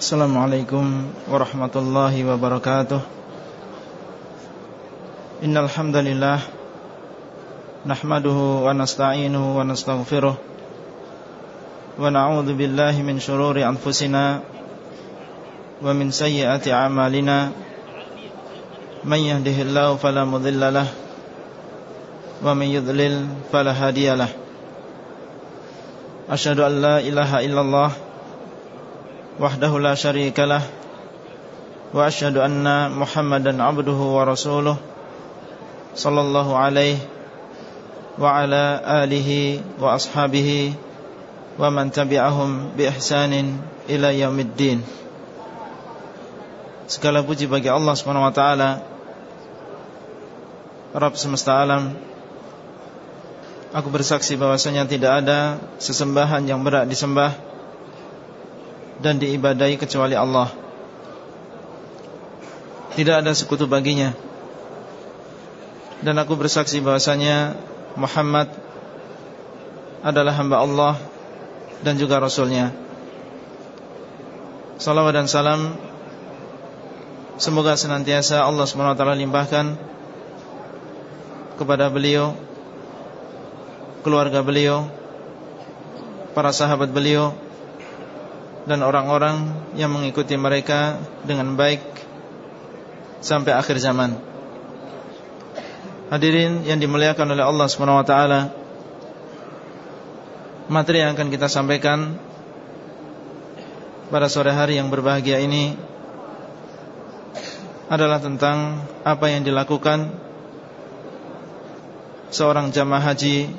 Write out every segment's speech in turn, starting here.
Assalamualaikum warahmatullahi wabarakatuh. Innal hamdalillah nahmaduhu wa nasta'inuhu wa nastaghfiruh wa na'udzu billahi min shururi anfusina wa min sayyiati a'malina. Man yahdihillahu fala wa man yudlil fala hadiyalah Ashhadu an la ilaha illallah wahdahu la syarika lah wa asyhadu anna Muhammadan abduhu wa rasuluh sallallahu alaihi wa ala alihi wa ashabihi wa man tabi'ahum bi ihsanin ila yaumiddin Segala puji bagi Allah Subhanahu wa taala Rabb semesta alam. Aku bersaksi bahwasanya tidak ada sesembahan yang berat disembah dan diibadai kecuali Allah. Tidak ada sekutu baginya. Dan aku bersaksi bahwasanya Muhammad adalah hamba Allah dan juga Rasulnya. Salawat dan salam Semoga senantiasa Allah SWT limpahkan Kepada beliau Keluarga beliau Para sahabat beliau dan orang-orang yang mengikuti mereka dengan baik sampai akhir zaman. Hadirin yang dimuliakan oleh Allah Subhanahu wa taala. Materi yang akan kita sampaikan pada sore hari yang berbahagia ini adalah tentang apa yang dilakukan seorang jamaah haji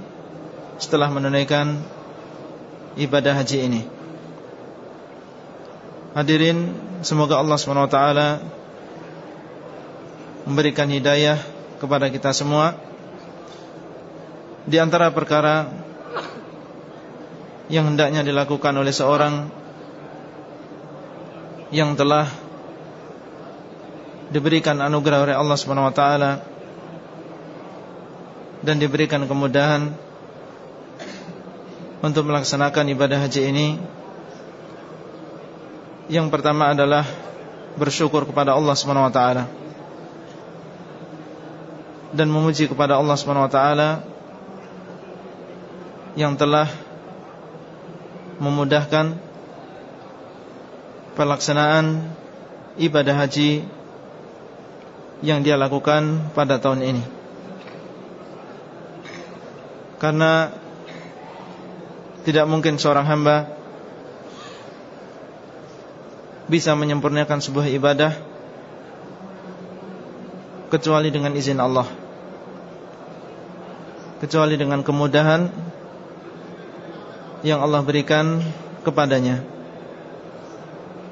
setelah menunaikan ibadah haji ini. Hadirin semoga Allah SWT Memberikan hidayah kepada kita semua. Di antara perkara Yang hendaknya dilakukan oleh seorang Yang telah Diberikan anugerah oleh Allah SWT Dan diberikan kemudahan Untuk melaksanakan ibadah haji ini yang pertama adalah bersyukur kepada Allah Subhanahu wa taala dan memuji kepada Allah Subhanahu wa taala yang telah memudahkan pelaksanaan ibadah haji yang dia lakukan pada tahun ini. Karena tidak mungkin seorang hamba bisa menyempurnakan sebuah ibadah kecuali dengan izin Allah. Kecuali dengan kemudahan yang Allah berikan kepadanya.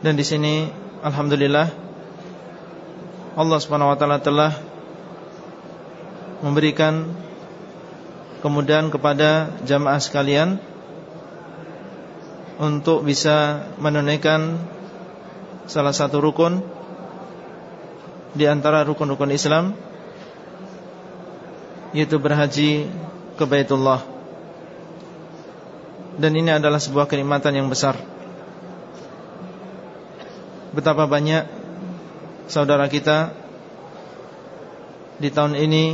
Dan di sini alhamdulillah Allah Subhanahu wa taala telah memberikan kemudahan kepada jamaah sekalian untuk bisa menunaikan salah satu rukun di antara rukun-rukun Islam yaitu berhaji ke Baitullah. Dan ini adalah sebuah kenikmatan yang besar. Betapa banyak saudara kita di tahun ini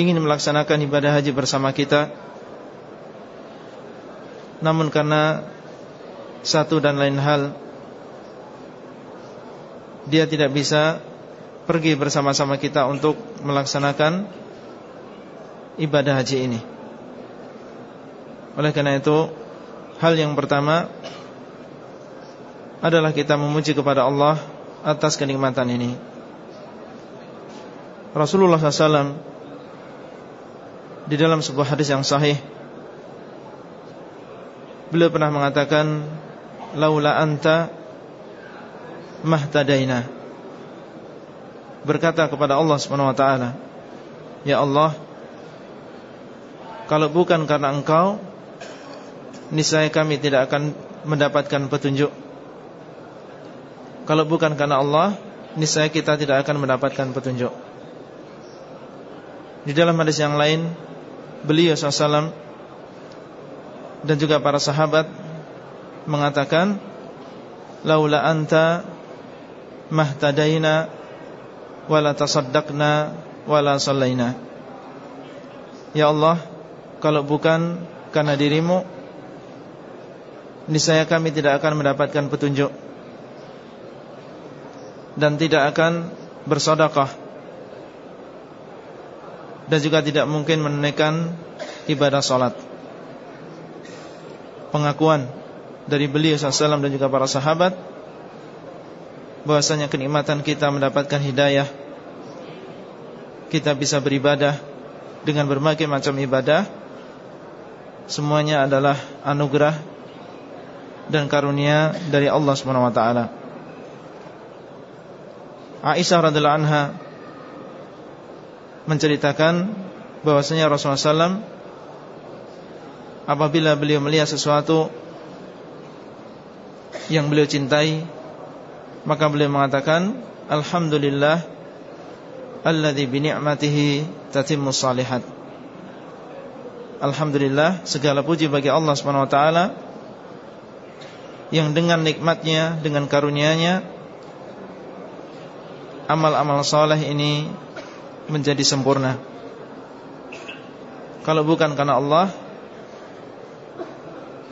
ingin melaksanakan ibadah haji bersama kita. Namun karena satu dan lain hal dia tidak bisa pergi bersama-sama kita untuk melaksanakan ibadah haji ini. Oleh karena itu, hal yang pertama adalah kita memuji kepada Allah atas kenikmatan ini. Rasulullah SAW di dalam sebuah hadis yang sahih beliau pernah mengatakan laula anta mahtadaina. Berkata kepada Allah Subhanahu wa taala ya Allah kalau bukan karena engkau niscaya kami tidak akan mendapatkan petunjuk. Kalau bukan karena Allah niscaya kita tidak akan mendapatkan petunjuk. Di dalam hadis yang lain beliau SAW dan juga para sahabat mengatakan laula anta mahtadaina wala tasaddaqna wala sallaina. Ya Allah kalau bukan karena dirimu niscaya kami tidak akan mendapatkan petunjuk. Dan tidak akan bersodakah dan juga tidak mungkin menunaikan ibadah salat. Pengakuan dari beliau SAW dan juga para sahabat bahwasanya kenikmatan kita mendapatkan hidayah kita bisa beribadah dengan berbagai macam ibadah semuanya adalah anugerah dan karunia dari Allah taala. Aisyah radhiyallahu anha menceritakan bahwasanya Rasulullah SAW apabila beliau melihat sesuatu yang beliau cintai maka beliau mengatakan alhamdulillah alladzi bi ni'matihi tatimmus salihat Alhamdulillah segala puji bagi Allah taala yang dengan nikmatnya dengan karunia-Nya amal-amal soleh ini menjadi sempurna. Kalau bukan karena Allah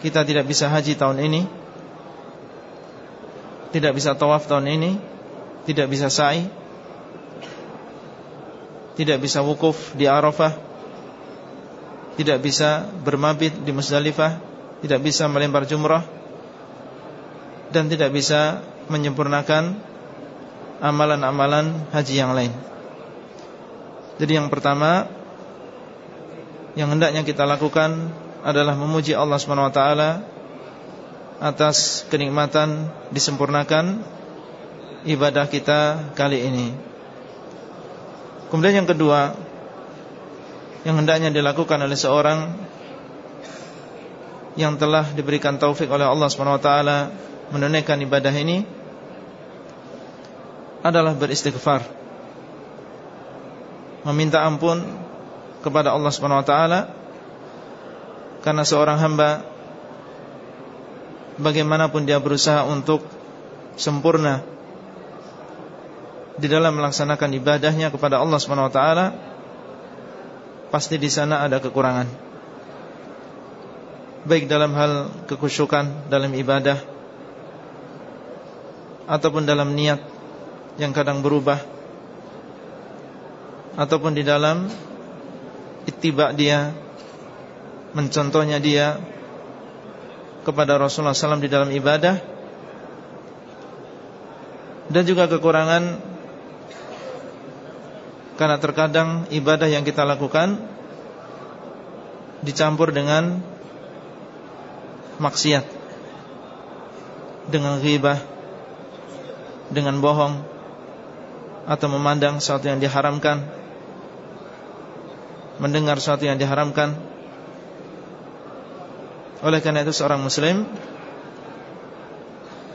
kita tidak bisa haji tahun ini tidak bisa tawaf tahun ini Tidak bisa sa'i Tidak bisa wukuf di Arafah Tidak bisa bermabit di Musdalifah Tidak bisa melempar jumrah Dan tidak bisa menyempurnakan Amalan-amalan haji yang lain. Jadi yang pertama Yang hendaknya kita lakukan Adalah memuji Allah SWT atas kenikmatan disempurnakan ibadah kita kali ini. Kemudian yang kedua yang hendaknya dilakukan oleh seorang yang telah diberikan taufik oleh Allah SWT menunaikan ibadah ini adalah beristighfar. Meminta ampun kepada Allah SWT karena seorang hamba bagaimanapun dia berusaha untuk sempurna di dalam melaksanakan ibadahnya kepada Allah Subhanahu wa taala pasti di sana ada kekurangan. Baik dalam hal kekusyukan dalam ibadah ataupun dalam niat yang kadang berubah ataupun di dalam ittiba dia mencontohnya dia kepada Rasulullah SAW di dalam ibadah dan juga kekurangan karena terkadang ibadah yang kita lakukan dicampur dengan maksiat dengan ghibah dengan bohong atau memandang sesuatu yang diharamkan mendengar sesuatu yang diharamkan oleh karena itu seorang muslim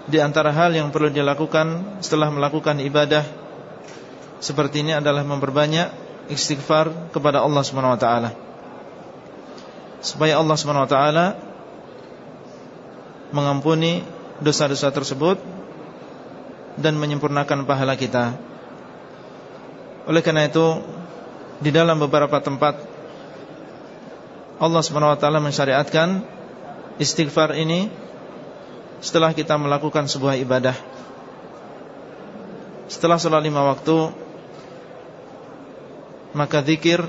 Di antara hal yang perlu dilakukan Setelah melakukan ibadah Seperti ini adalah memperbanyak Istighfar kepada Allah SWT Supaya Allah SWT Mengampuni Dosa-dosa tersebut Dan menyempurnakan pahala kita. Oleh karena itu Di dalam beberapa tempat Allah SWT mensyariatkan istighfar ini setelah kita melakukan sebuah ibadah. Setelah sholat lima waktu, maka zikir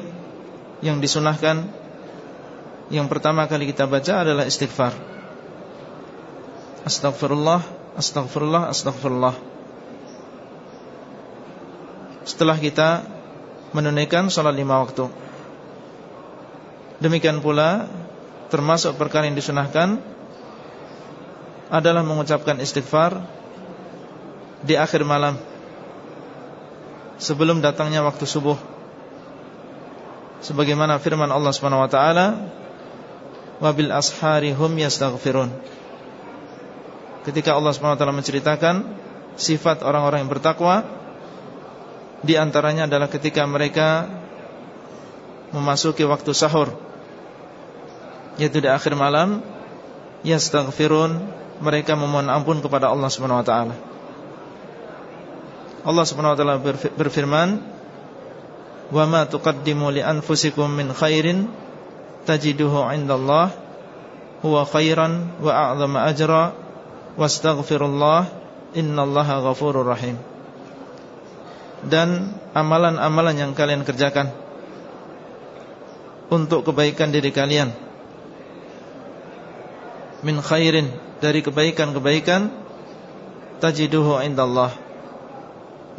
yang disunahkan yang pertama kali kita baca adalah istighfar. Astagfirullah, astagfirullah, astagfirullah. Setelah kita menunaikan sholat lima waktu. Demikian pula termasuk perkara yang disunahkan adalah mengucapkan istighfar di akhir malam sebelum datangnya waktu subuh. Sebagaimana firman Allah Subhanahu wa taala wabil ashari hum yastaghfirun. Ketika Allah Subhanahu wa taala menceritakan sifat orang-orang yang bertakwa di antaranya adalah ketika mereka memasuki waktu sahur yaitu di akhir malam yastaghfirun mereka memohon ampun kepada Allah Subhanahu wa taala. Allah Subhanahu wa taala berfirman, "Wa ma tuqaddimu li anfusikum min khairin tajiduhu 'indallah huwa khairan wa a'zama ajra wastaghfirullah innallaha ghafurur rahim." Dan amalan-amalan yang kalian kerjakan untuk kebaikan diri kalian min khairin dari kebaikan-kebaikan tajiduhu indallah.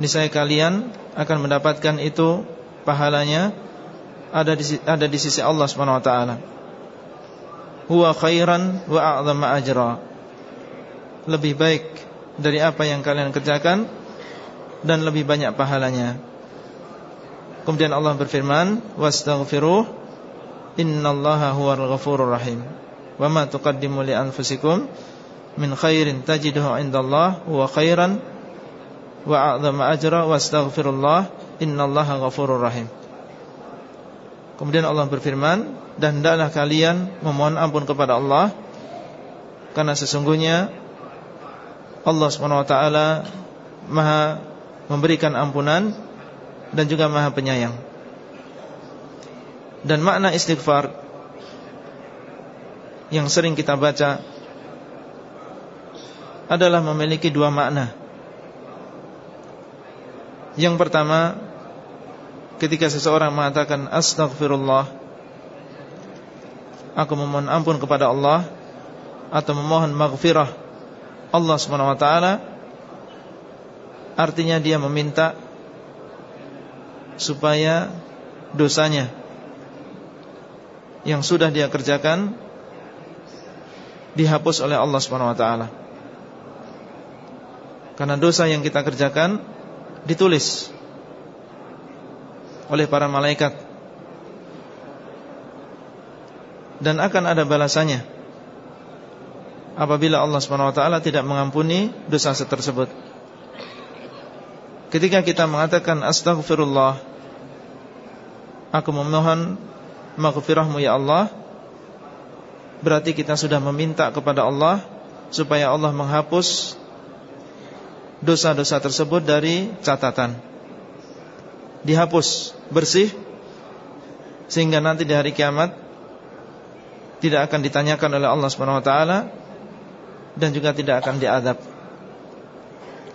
Niscaya kalian akan mendapatkan itu pahalanya ada di ada di sisi Allah Subhanahu wa taala. Huwa khairan wa a'zama ajra. Lebih baik dari apa yang kalian kerjakan dan lebih banyak pahalanya. Kemudian Allah berfirman wastaghfiruh innallaha huwal ghafurur rahim wa ma tuqaddimu li anfusikum min khairin tajiduhu indallah huwa khairan wa a'zama ajra wastaghfirullah innallaha ghafurur rahim Kemudian Allah berfirman dan hendaklah kalian memohon ampun kepada Allah karena sesungguhnya Allah wa taala Maha memberikan ampunan dan juga Maha penyayang. Dan makna istighfar yang sering kita baca adalah memiliki dua makna. Yang pertama, ketika seseorang mengatakan astaghfirullah, aku memohon ampun kepada Allah atau memohon maghfirah Allah taala, artinya dia meminta supaya dosanya yang sudah dia kerjakan dihapus oleh Allah Subhanahu wa taala. Karena dosa yang kita kerjakan ditulis oleh para malaikat dan akan ada balasannya apabila Allah Subhanahu wa taala tidak mengampuni dosa tersebut. Ketika kita mengatakan astaghfirullah aku memohon maghfirahmu ya Allah Berarti kita sudah meminta kepada Allah Supaya Allah menghapus Dosa-dosa tersebut dari catatan. Dihapus Bersih Sehingga nanti di hari kiamat Tidak akan ditanyakan oleh Allah SWT Dan juga tidak akan diadab.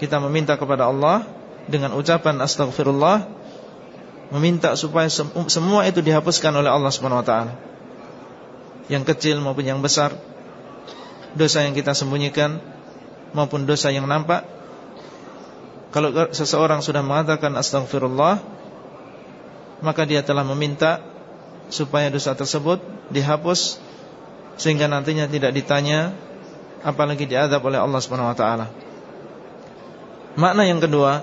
Kita meminta kepada Allah Dengan ucapan astagfirullah Meminta supaya semua itu dihapuskan oleh Allah SWT yang kecil maupun yang besar Dosa yang kita sembunyikan Maupun dosa yang nampak. Kalau seseorang sudah mengatakan Astagfirullah Maka dia telah meminta Supaya dosa tersebut dihapus Sehingga nantinya tidak ditanya Apalagi diadab oleh Allah SWT Makna yang kedua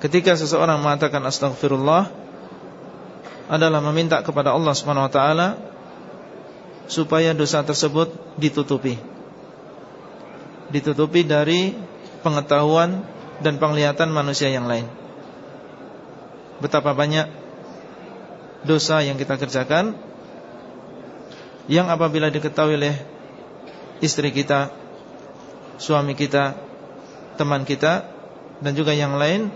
Ketika seseorang mengatakan Astagfirullah Adalah meminta kepada Allah SWT supaya dosa tersebut ditutupi. Ditutupi dari pengetahuan dan penglihatan manusia yang lain. Betapa banyak dosa yang kita kerjakan yang apabila diketahui oleh istri kita, suami kita, teman kita dan juga yang lain,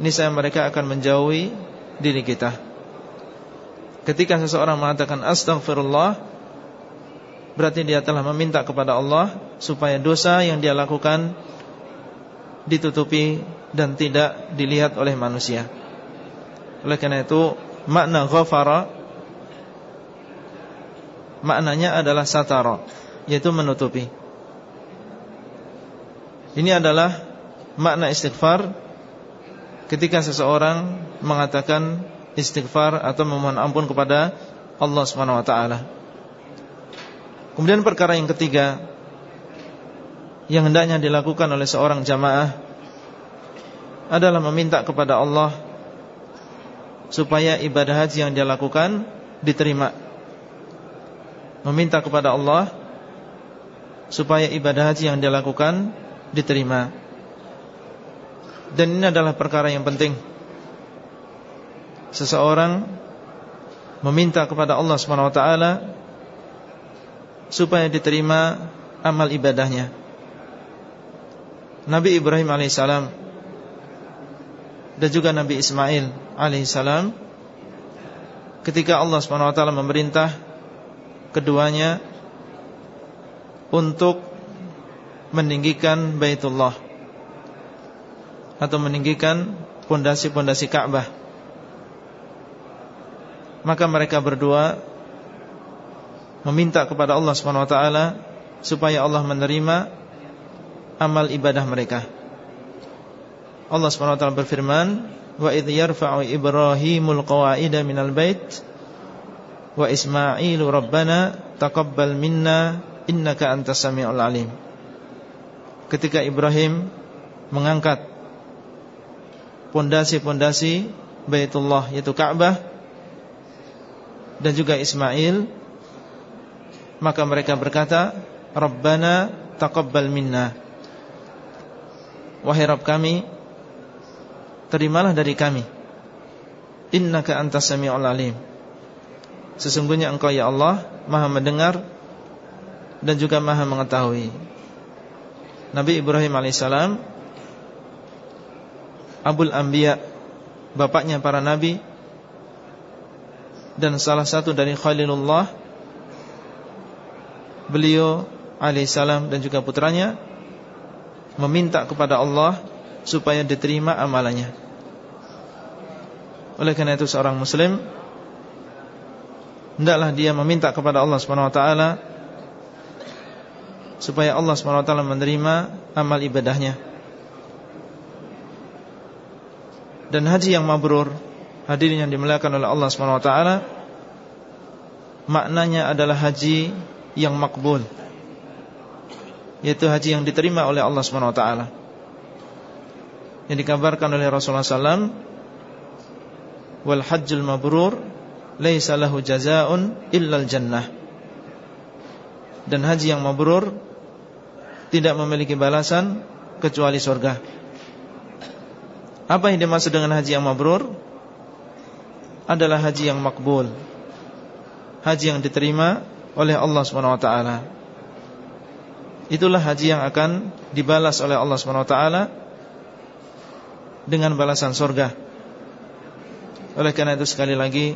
niscaya mereka akan menjauhi diri kita. Ketika seseorang mengatakan astagfirullah Berarti dia telah meminta kepada Allah Supaya dosa yang dia lakukan Ditutupi Dan tidak dilihat oleh manusia. Oleh karena itu Makna ghafara Maknanya adalah satara Yaitu menutupi. Ini adalah Makna istighfar Ketika seseorang Mengatakan istighfar Atau memohon ampun kepada Allah SWT Kemudian perkara yang ketiga Yang hendaknya dilakukan oleh seorang jamaah Adalah meminta kepada Allah Supaya ibadah haji yang dia lakukan Diterima. Meminta kepada Allah Supaya ibadah haji yang dia lakukan Diterima. Dan ini adalah perkara yang penting. Seseorang Meminta kepada Allah SWT supaya diterima amal ibadahnya. Nabi Ibrahim alaihissalam dan juga Nabi Ismail alaihissalam ketika Allah swt memerintah keduanya untuk meninggikan Baitullah atau meninggikan pondasi-pondasi Ka'bah. Maka mereka berdua meminta kepada Allah swt supaya Allah menerima amal ibadah mereka. Allah SWT berfirman, "Wa idh yarfa'u Ibrahimul qawa'ida minal bait wa Ismailu rabbana taqabbal minna innaka antas samiul alim." Ketika Ibrahim mengangkat pondasi-pondasi Baitullah yaitu Ka'bah dan juga Ismail maka mereka berkata Rabbana taqabbal minna. Wahai Rabb kami Terimalah dari kami. Innaka antas sami'ul alim. Sesungguhnya engkau ya Allah Maha mendengar Dan juga maha mengetahui. Nabi Ibrahim AS Abul Anbiya Bapaknya para nabi Dan salah satu dari Khalilullah Beliau alaihissalam dan juga putranya meminta kepada Allah supaya diterima amalannya. Oleh karena itu seorang muslim hendaklah dia meminta kepada Allah taala supaya Allah taala menerima amal ibadahnya. Dan haji yang mabrur, hadirin yang dimuliakan oleh Allah taala, maknanya adalah haji yang makbul yaitu haji yang diterima oleh Allah taala. Yang dikabarkan oleh Rasulullah SAW wal hajjul mabrur laisa lahu jazaa'un illal jannah. Dan haji yang mabrur tidak memiliki balasan kecuali surga. Apa yang dimaksud dengan haji yang mabrur? Adalah haji yang makbul. Haji yang diterima oleh Allah Subhanahu wa taala. Itulah haji yang akan dibalas oleh Allah SWT Dengan balasan surga Oleh karena itu sekali lagi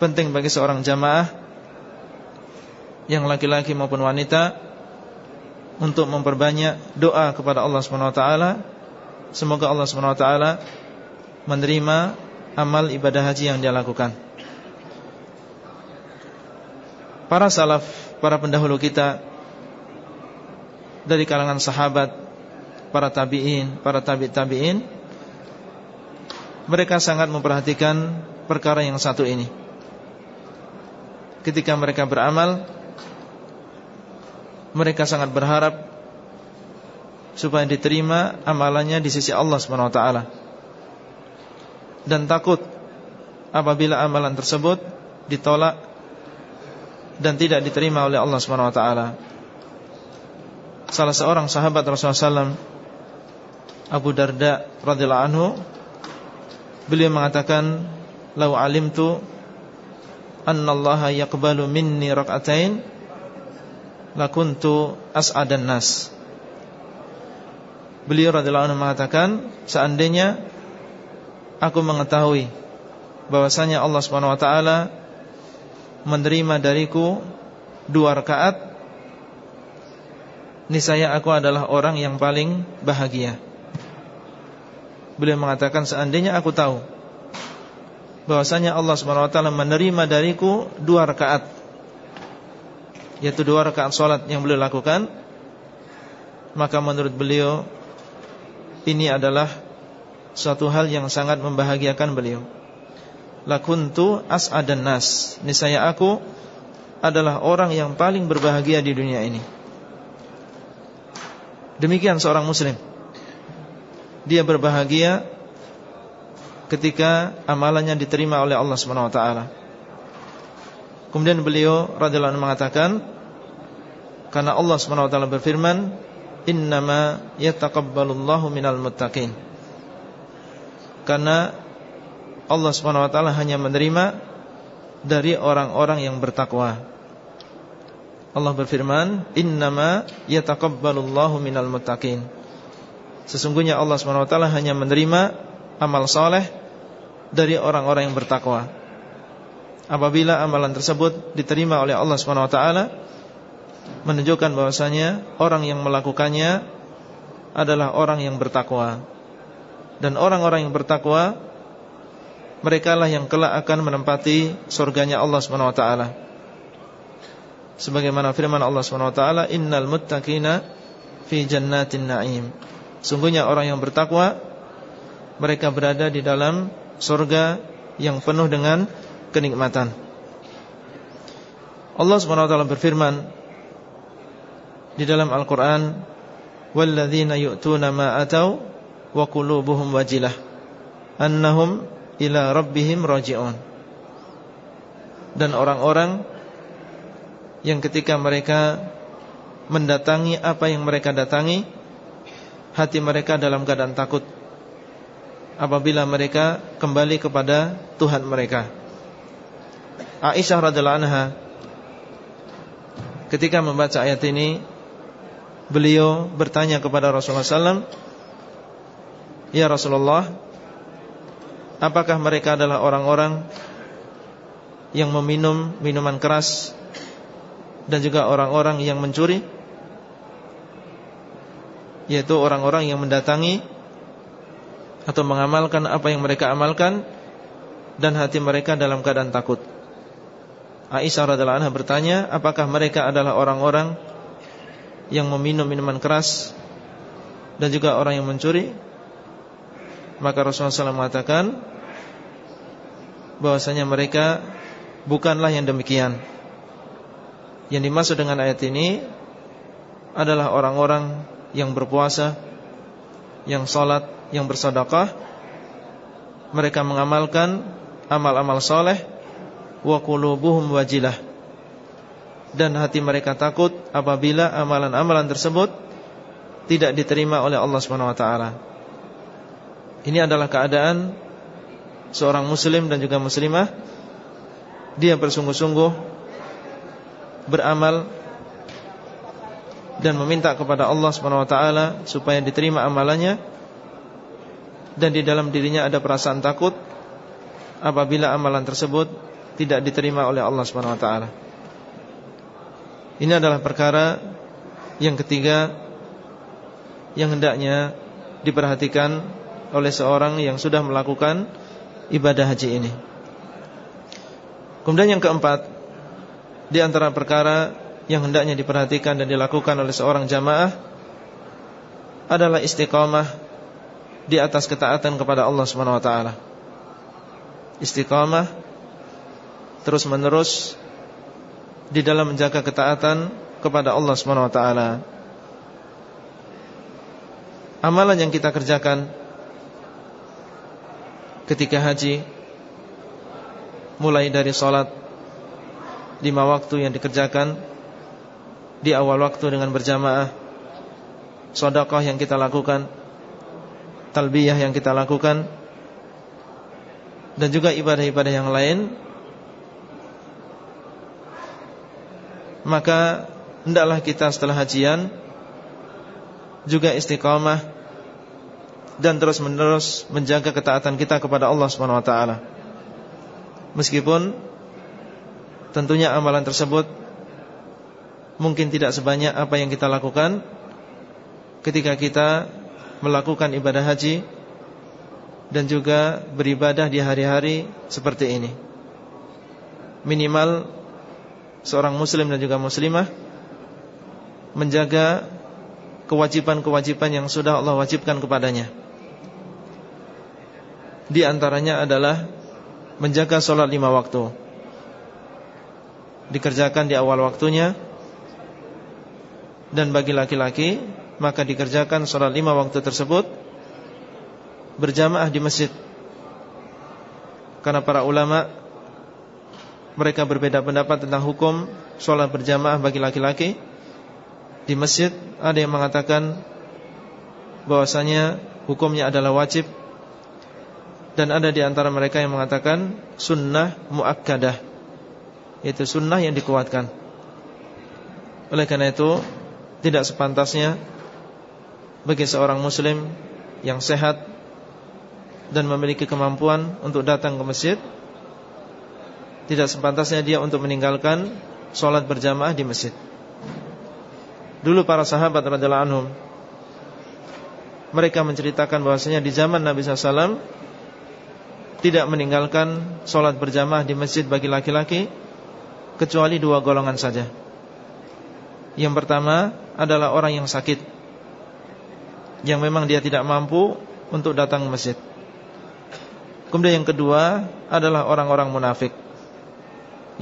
Penting bagi seorang jamaah Yang laki-laki maupun wanita Untuk memperbanyak doa kepada Allah SWT Semoga Allah SWT Menerima amal ibadah haji yang dia lakukan Para salaf, para pendahulu kita dari kalangan sahabat, para tabi'in, para tabi' tabi'in mereka sangat memperhatikan perkara yang satu ini. Ketika mereka beramal mereka sangat berharap supaya diterima amalannya di sisi Allah Swt. Dan takut apabila amalan tersebut ditolak dan tidak diterima oleh Allah Swt salah seorang sahabat Rasulullah SAW Abu Darda radhiyallahu anhu beliau mengatakan lau alimtu annallaha yaqbalu minni rak'atain lakuntu as'adan nas. Beliau radhiyallahu anhu mengatakan seandainya aku mengetahui bahwasanya Allah Subhanahu wa taala menerima dariku dua rakaat niscaya aku adalah orang yang paling bahagia. Beliau mengatakan seandainya aku tahu bahwasanya Allah Subhanahu wa taala menerima dariku dua rakaat yaitu dua rakaat salat yang beliau lakukan maka menurut beliau ini adalah suatu hal yang sangat membahagiakan beliau. Lakuntu as'adan nas. Niscaya aku adalah orang yang paling berbahagia di dunia ini. Demikian seorang muslim Dia berbahagia Ketika amalannya diterima oleh Allah SWT Kemudian beliau radhiyallahu anhu mengatakan Karena Allah SWT berfirman Innama yataqabbalullahu minal muttaqin Karena Allah SWT hanya menerima Dari orang-orang yang bertakwa Allah berfirman, "Innama yataqabbalullahu minal muttaqin." Sesungguhnya Allah SWT hanya menerima amal soleh dari orang-orang yang bertakwa. Apabila amalan tersebut diterima oleh Allah SWT, menunjukkan bahwasanya orang yang melakukannya adalah orang yang bertakwa. Dan orang-orang yang bertakwa mereka lah yang kelak akan menempati surganya Allah SWT sebagaimana firman Allah Subhanahu wa taala innal muttaqina fi jannatin na'im. Sungguhnya orang yang bertakwa mereka berada di dalam surga yang penuh dengan kenikmatan. Allah Subhanahu wa taala berfirman di dalam Al-Qur'an walladzina yu'tuna ma atau wa qulubuhum wajilah annahum ila rabbihim raji'un. Dan orang-orang yang ketika mereka mendatangi apa yang mereka datangi hati mereka dalam keadaan takut apabila mereka kembali kepada Tuhan mereka. Aisyah radhiallahu anha ketika membaca ayat ini beliau bertanya kepada Rasulullah SAW Ya Rasulullah Apakah mereka adalah orang-orang Yang meminum minuman keras dan juga orang-orang yang mencuri yaitu orang-orang yang mendatangi atau mengamalkan apa yang mereka amalkan dan hati mereka dalam keadaan takut. Aisyah radhiallahu anha bertanya, apakah mereka adalah orang-orang yang meminum minuman keras dan juga orang yang mencuri? Maka Rasulullah SAW mengatakan bahwasanya mereka bukanlah yang demikian. Yang dimaksud dengan ayat ini adalah orang-orang yang berpuasa, yang sholat, yang bersedekah. Mereka mengamalkan amal-amal soleh, wa qulubuhum wajilah. Dan hati mereka takut apabila amalan-amalan tersebut tidak diterima oleh Allah Subhanahu wa taala. Ini adalah keadaan seorang muslim dan juga muslimah dia bersungguh-sungguh beramal dan meminta kepada Allah SWT supaya diterima amalannya dan di dalam dirinya ada perasaan takut apabila amalan tersebut tidak diterima oleh Allah SWT. Ini adalah perkara yang ketiga yang hendaknya diperhatikan oleh seorang yang sudah melakukan ibadah haji ini. Kemudian yang keempat di antara perkara yang hendaknya diperhatikan dan dilakukan oleh seorang jamaah adalah istiqamah di atas ketaatan kepada Allah taala. Istiqamah terus-menerus di dalam menjaga ketaatan kepada Allah taala. Amalan yang kita kerjakan ketika haji mulai dari salat lima waktu yang dikerjakan di awal waktu dengan berjamaah Sodakoh yang kita lakukan Talbiyah yang kita lakukan Dan juga ibadah-ibadah yang lain Maka Hendaklah kita setelah hajian Juga istiqamah Dan terus menerus Menjaga ketaatan kita kepada Allah SWT Meskipun Tentunya amalan tersebut Mungkin tidak sebanyak apa yang kita lakukan Ketika kita Melakukan ibadah haji Dan juga beribadah di hari-hari Seperti ini. Minimal Seorang muslim dan juga muslimah Menjaga Kewajiban-kewajiban yang sudah Allah wajibkan kepadanya Di antaranya adalah Menjaga sholat lima waktu. Dikerjakan di awal waktunya. Dan bagi laki-laki maka dikerjakan sholat lima waktu tersebut berjamaah di masjid. Karena para ulama mereka berbeda pendapat tentang hukum sholat berjamaah bagi laki-laki. Di masjid ada yang mengatakan bahwasanya hukumnya adalah wajib dan ada di antara mereka yang mengatakan sunnah muakkadah. Yaitu sunnah yang dikuatkan. Oleh karena itu Tidak sepantasnya Bagi seorang muslim Yang sehat Dan memiliki kemampuan Untuk datang ke masjid Tidak sepantasnya dia untuk meninggalkan Sholat berjamaah di masjid. Dulu para sahabat radhiyallahu anhum Mereka menceritakan bahwasanya Di zaman Nabi SAW Tidak meninggalkan Sholat berjamaah di masjid bagi laki-laki Kecuali dua golongan saja. Yang pertama adalah orang yang sakit Yang memang dia tidak mampu Untuk datang ke masjid. Kemudian yang kedua Adalah orang-orang munafik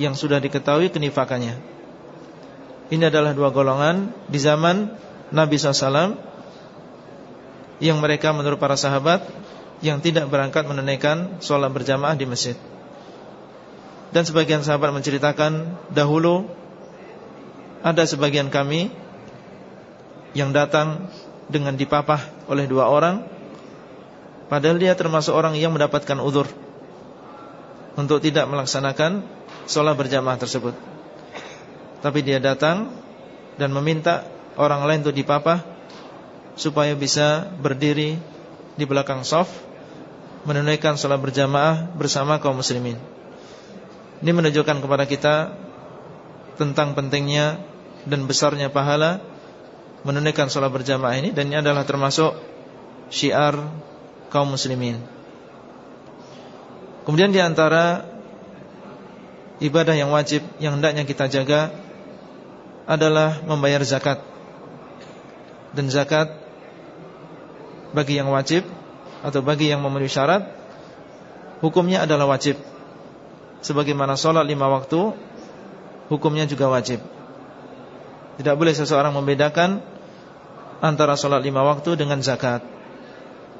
Yang sudah diketahui kenifakannya. Ini adalah dua golongan Di zaman Nabi SAW Yang mereka menurut para sahabat Yang tidak berangkat menunaikan Sholat berjamaah di masjid. Dan sebagian sahabat menceritakan Dahulu ada sebagian kami yang datang dengan dipapah oleh dua orang padahal dia termasuk orang yang mendapatkan udur untuk tidak melaksanakan sholat berjamaah tersebut. Tapi dia datang dan meminta orang lain untuk dipapah supaya bisa berdiri di belakang soft menunaikan sholat berjamaah bersama kaum muslimin. Ini menunjukkan kepada kita tentang pentingnya dan besarnya pahala menunaikan sholat berjamaah ini dan ini adalah termasuk syiar kaum muslimin. Kemudian di antara ibadah yang wajib yang hendaknya kita jaga adalah membayar zakat. Dan zakat bagi yang wajib atau bagi yang memenuhi syarat hukumnya adalah wajib. Sebagaimana sholat lima waktu hukumnya juga wajib. Tidak boleh seseorang membedakan antara sholat lima waktu dengan zakat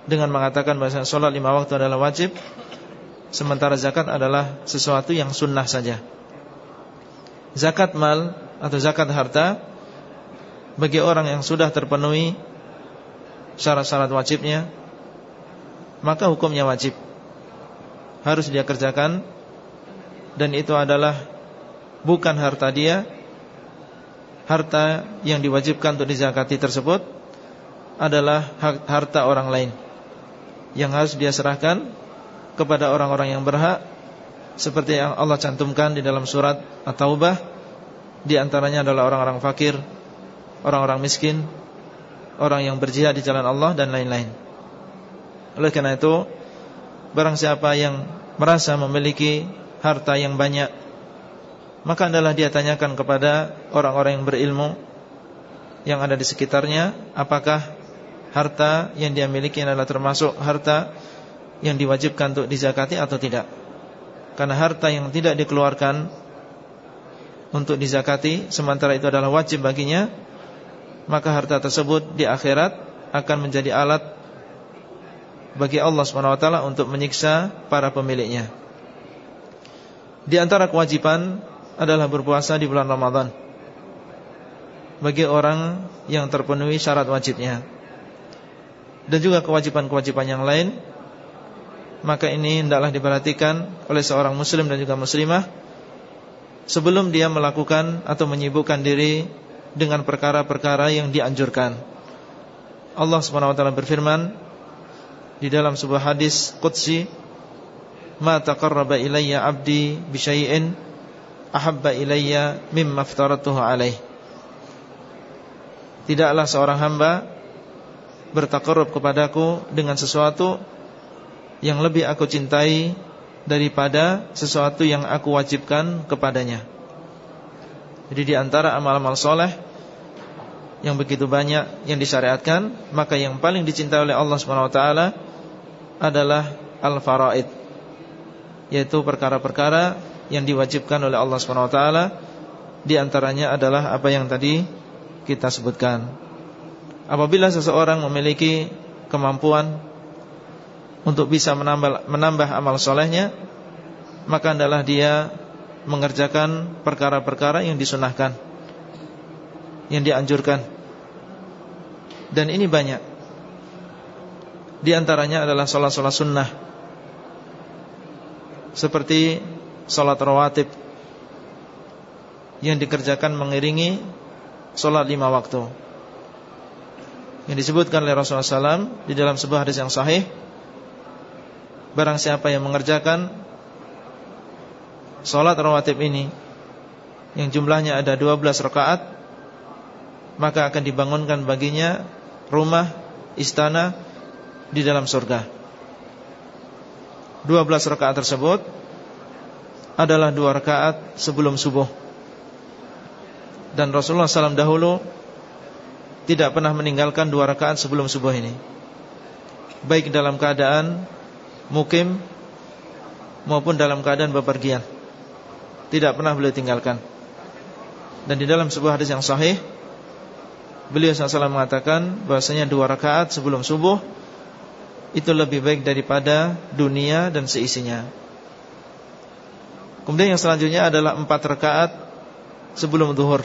Dengan mengatakan bahwa sholat lima waktu adalah wajib Sementara zakat adalah sesuatu yang sunnah saja Zakat mal atau zakat harta Bagi orang yang sudah terpenuhi Syarat-syarat wajibnya Maka hukumnya wajib Harus dia kerjakan Dan itu adalah Bukan harta dia harta yang diwajibkan untuk dizakati tersebut adalah harta orang lain yang harus dia serahkan kepada orang-orang yang berhak seperti yang Allah cantumkan di dalam surat At-Taubah di antaranya adalah orang-orang fakir, orang-orang miskin, orang yang berjihad di jalan Allah dan lain-lain. Oleh karena itu, barang siapa yang merasa memiliki harta yang banyak maka adalah dia tanyakan kepada orang-orang yang berilmu Yang ada di sekitarnya Apakah harta yang dia miliki adalah termasuk harta Yang diwajibkan untuk dizakati atau tidak. Karena harta yang tidak dikeluarkan Untuk dizakati Sementara itu adalah wajib baginya Maka harta tersebut di akhirat Akan menjadi alat Bagi Allah SWT Untuk menyiksa para pemiliknya. Di antara kewajiban adalah berpuasa di bulan Ramadan. Bagi orang yang terpenuhi syarat wajibnya. Dan juga kewajiban-kewajiban yang lain Maka ini hendaklah diperhatikan oleh seorang muslim dan juga muslimah Sebelum dia melakukan atau menyibukkan diri Dengan perkara-perkara yang dianjurkan. Allah SWT berfirman Di dalam sebuah hadis Qudsi Ma taqarraba ilayya abdi bisyai'in ahabba ilayya mimma aftaratuhu alaih Tidaklah seorang hamba bertakarrub kepadaku dengan sesuatu yang lebih aku cintai daripada sesuatu yang aku wajibkan kepadanya. Jadi di antara amal-amal soleh yang begitu banyak yang disyariatkan, maka yang paling dicintai oleh Allah Subhanahu wa taala adalah al-faraid, yaitu perkara-perkara yang diwajibkan oleh Allah SWT Di antaranya adalah apa yang tadi kita sebutkan. Apabila seseorang memiliki kemampuan Untuk bisa menambah, menambah amal solehnya Maka adalah dia mengerjakan perkara-perkara yang disunahkan Yang dianjurkan. Dan ini banyak Di antaranya adalah sholat-sholat sunnah. Seperti Salat rawatib Yang dikerjakan mengiringi Solat lima waktu. Yang disebutkan oleh Rasulullah SAW Di dalam sebuah hadis yang sahih Barang siapa yang mengerjakan Solat rawatib ini Yang jumlahnya ada 12 rakaat Maka akan dibangunkan baginya Rumah, istana Di dalam surga. 12 rakaat tersebut Adalah dua rakaat sebelum subuh. Dan Rasulullah SAW dahulu Tidak pernah meninggalkan dua rakaat sebelum subuh ini. Baik dalam keadaan Mukim Maupun dalam keadaan bepergian. Tidak pernah beliau tinggalkan. Dan di dalam sebuah hadis yang sahih Beliau SAW mengatakan bahwasanya dua rakaat sebelum subuh Itu lebih baik daripada dunia dan seisinya. Kemudian yang selanjutnya adalah empat rakaat sebelum duhur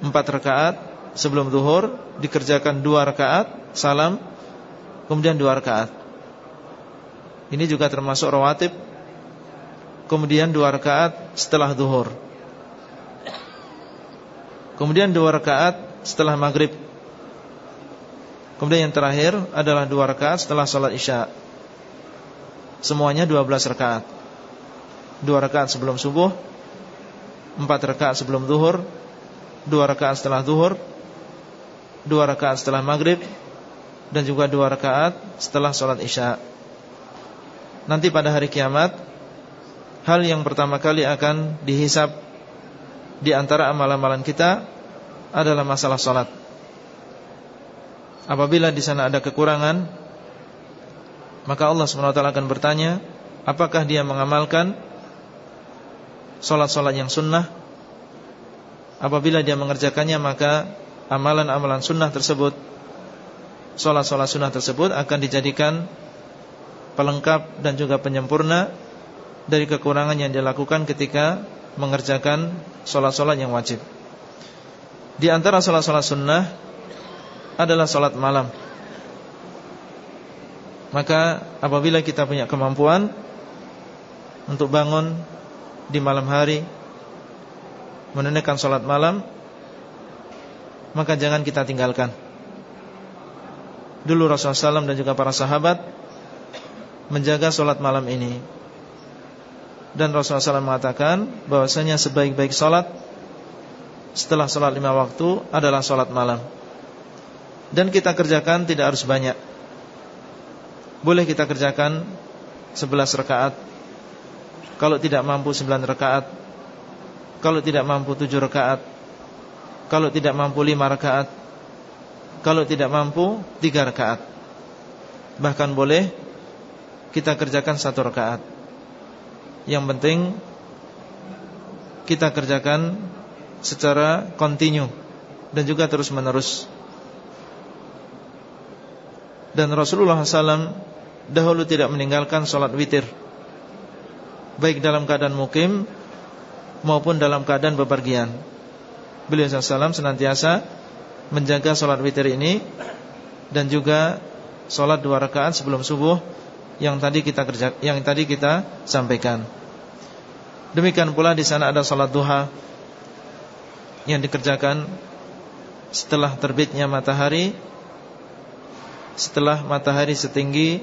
Empat rakaat sebelum duhur Dikerjakan dua rakaat Salam Kemudian dua rakaat. Ini juga termasuk rawatib Kemudian dua rakaat setelah duhur Kemudian dua rakaat setelah maghrib Kemudian yang terakhir adalah dua rakaat setelah sholat isya. Semuanya dua belas rakaat. Dua rakaat sebelum subuh Empat rakaat sebelum duhur Dua rakaat setelah duhur Dua rakaat setelah maghrib Dan juga dua rakaat setelah sholat isya. Nanti pada hari kiamat hal yang pertama kali akan dihisap di antara amalan-amalan kita adalah masalah sholat. Apabila di sana ada kekurangan, maka Allah swt akan bertanya, apakah dia mengamalkan sholat-sholat yang sunnah? Apabila dia mengerjakannya, maka amalan-amalan sunnah tersebut, sholat-sholat sunnah tersebut akan dijadikan pelengkap dan juga penyempurna dari kekurangan yang dilakukan ketika mengerjakan sholat-sholat yang wajib. Di antara sholat-sholat sunnah adalah sholat malam. Maka apabila kita punya kemampuan untuk bangun di malam hari menunaikan sholat malam, maka jangan kita tinggalkan. Dulu Rasulullah SAW dan juga para sahabat menjaga sholat malam ini dan Rasulullah SAW mengatakan bahwasanya sebaik-baik solat setelah solat lima waktu adalah solat malam. Dan kita kerjakan tidak harus banyak. Boleh kita kerjakan sebelas rakaat. Kalau tidak mampu sembilan rakaat. Kalau tidak mampu tujuh rakaat. Kalau tidak mampu lima rakaat. Kalau tidak mampu tiga rakaat. Bahkan boleh kita kerjakan satu rakaat. Yang penting kita kerjakan secara kontinu dan juga terus menerus. Dan Rasulullah SAW dahulu tidak meninggalkan sholat witir, baik dalam keadaan mukim maupun dalam keadaan bepergian. Beliau SAW senantiasa menjaga sholat witir ini dan juga sholat dua rakaat sebelum subuh yang tadi kita kerja, yang tadi kita sampaikan. Demikian pula di sana ada salat duha yang dikerjakan setelah terbitnya matahari, setelah matahari setinggi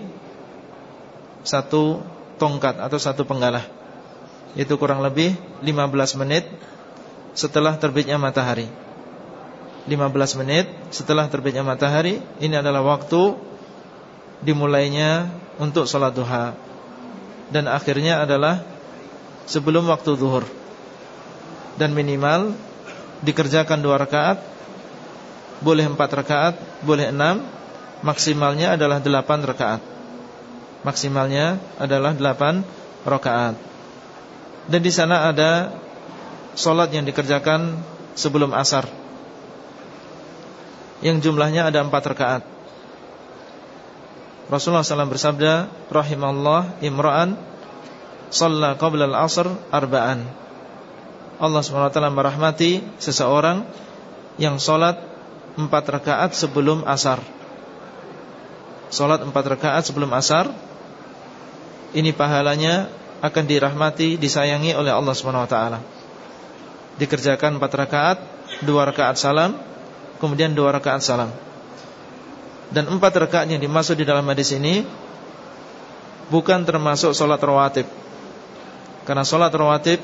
satu tongkat atau satu penggalah. Itu kurang lebih 15 menit setelah terbitnya matahari. 15 menit setelah terbitnya matahari ini adalah waktu dimulainya untuk sholat duha Dan akhirnya adalah Sebelum waktu zuhur Dan minimal Dikerjakan dua rakaat Boleh empat rakaat Boleh enam Maksimalnya adalah delapan rakaat. Maksimalnya adalah delapan rakaat. Dan di sana ada Sholat yang dikerjakan Sebelum asar. Yang jumlahnya ada empat rakaat. Rasulullah SAW bersabda Rahimallah imra'an Salla qabla al-asr arba'an. Allah SWT merahmati seseorang Yang sholat Empat rakaat sebelum asar Sholat empat rakaat sebelum asar Ini pahalanya Akan dirahmati, disayangi oleh Allah SWT Dikerjakan empat rakaat dua rakaat salam, kemudian dua rakaat salam. Dan empat rakaat yang dimaksud di dalam hadis ini bukan termasuk solat rawatib. Karena solat rawatib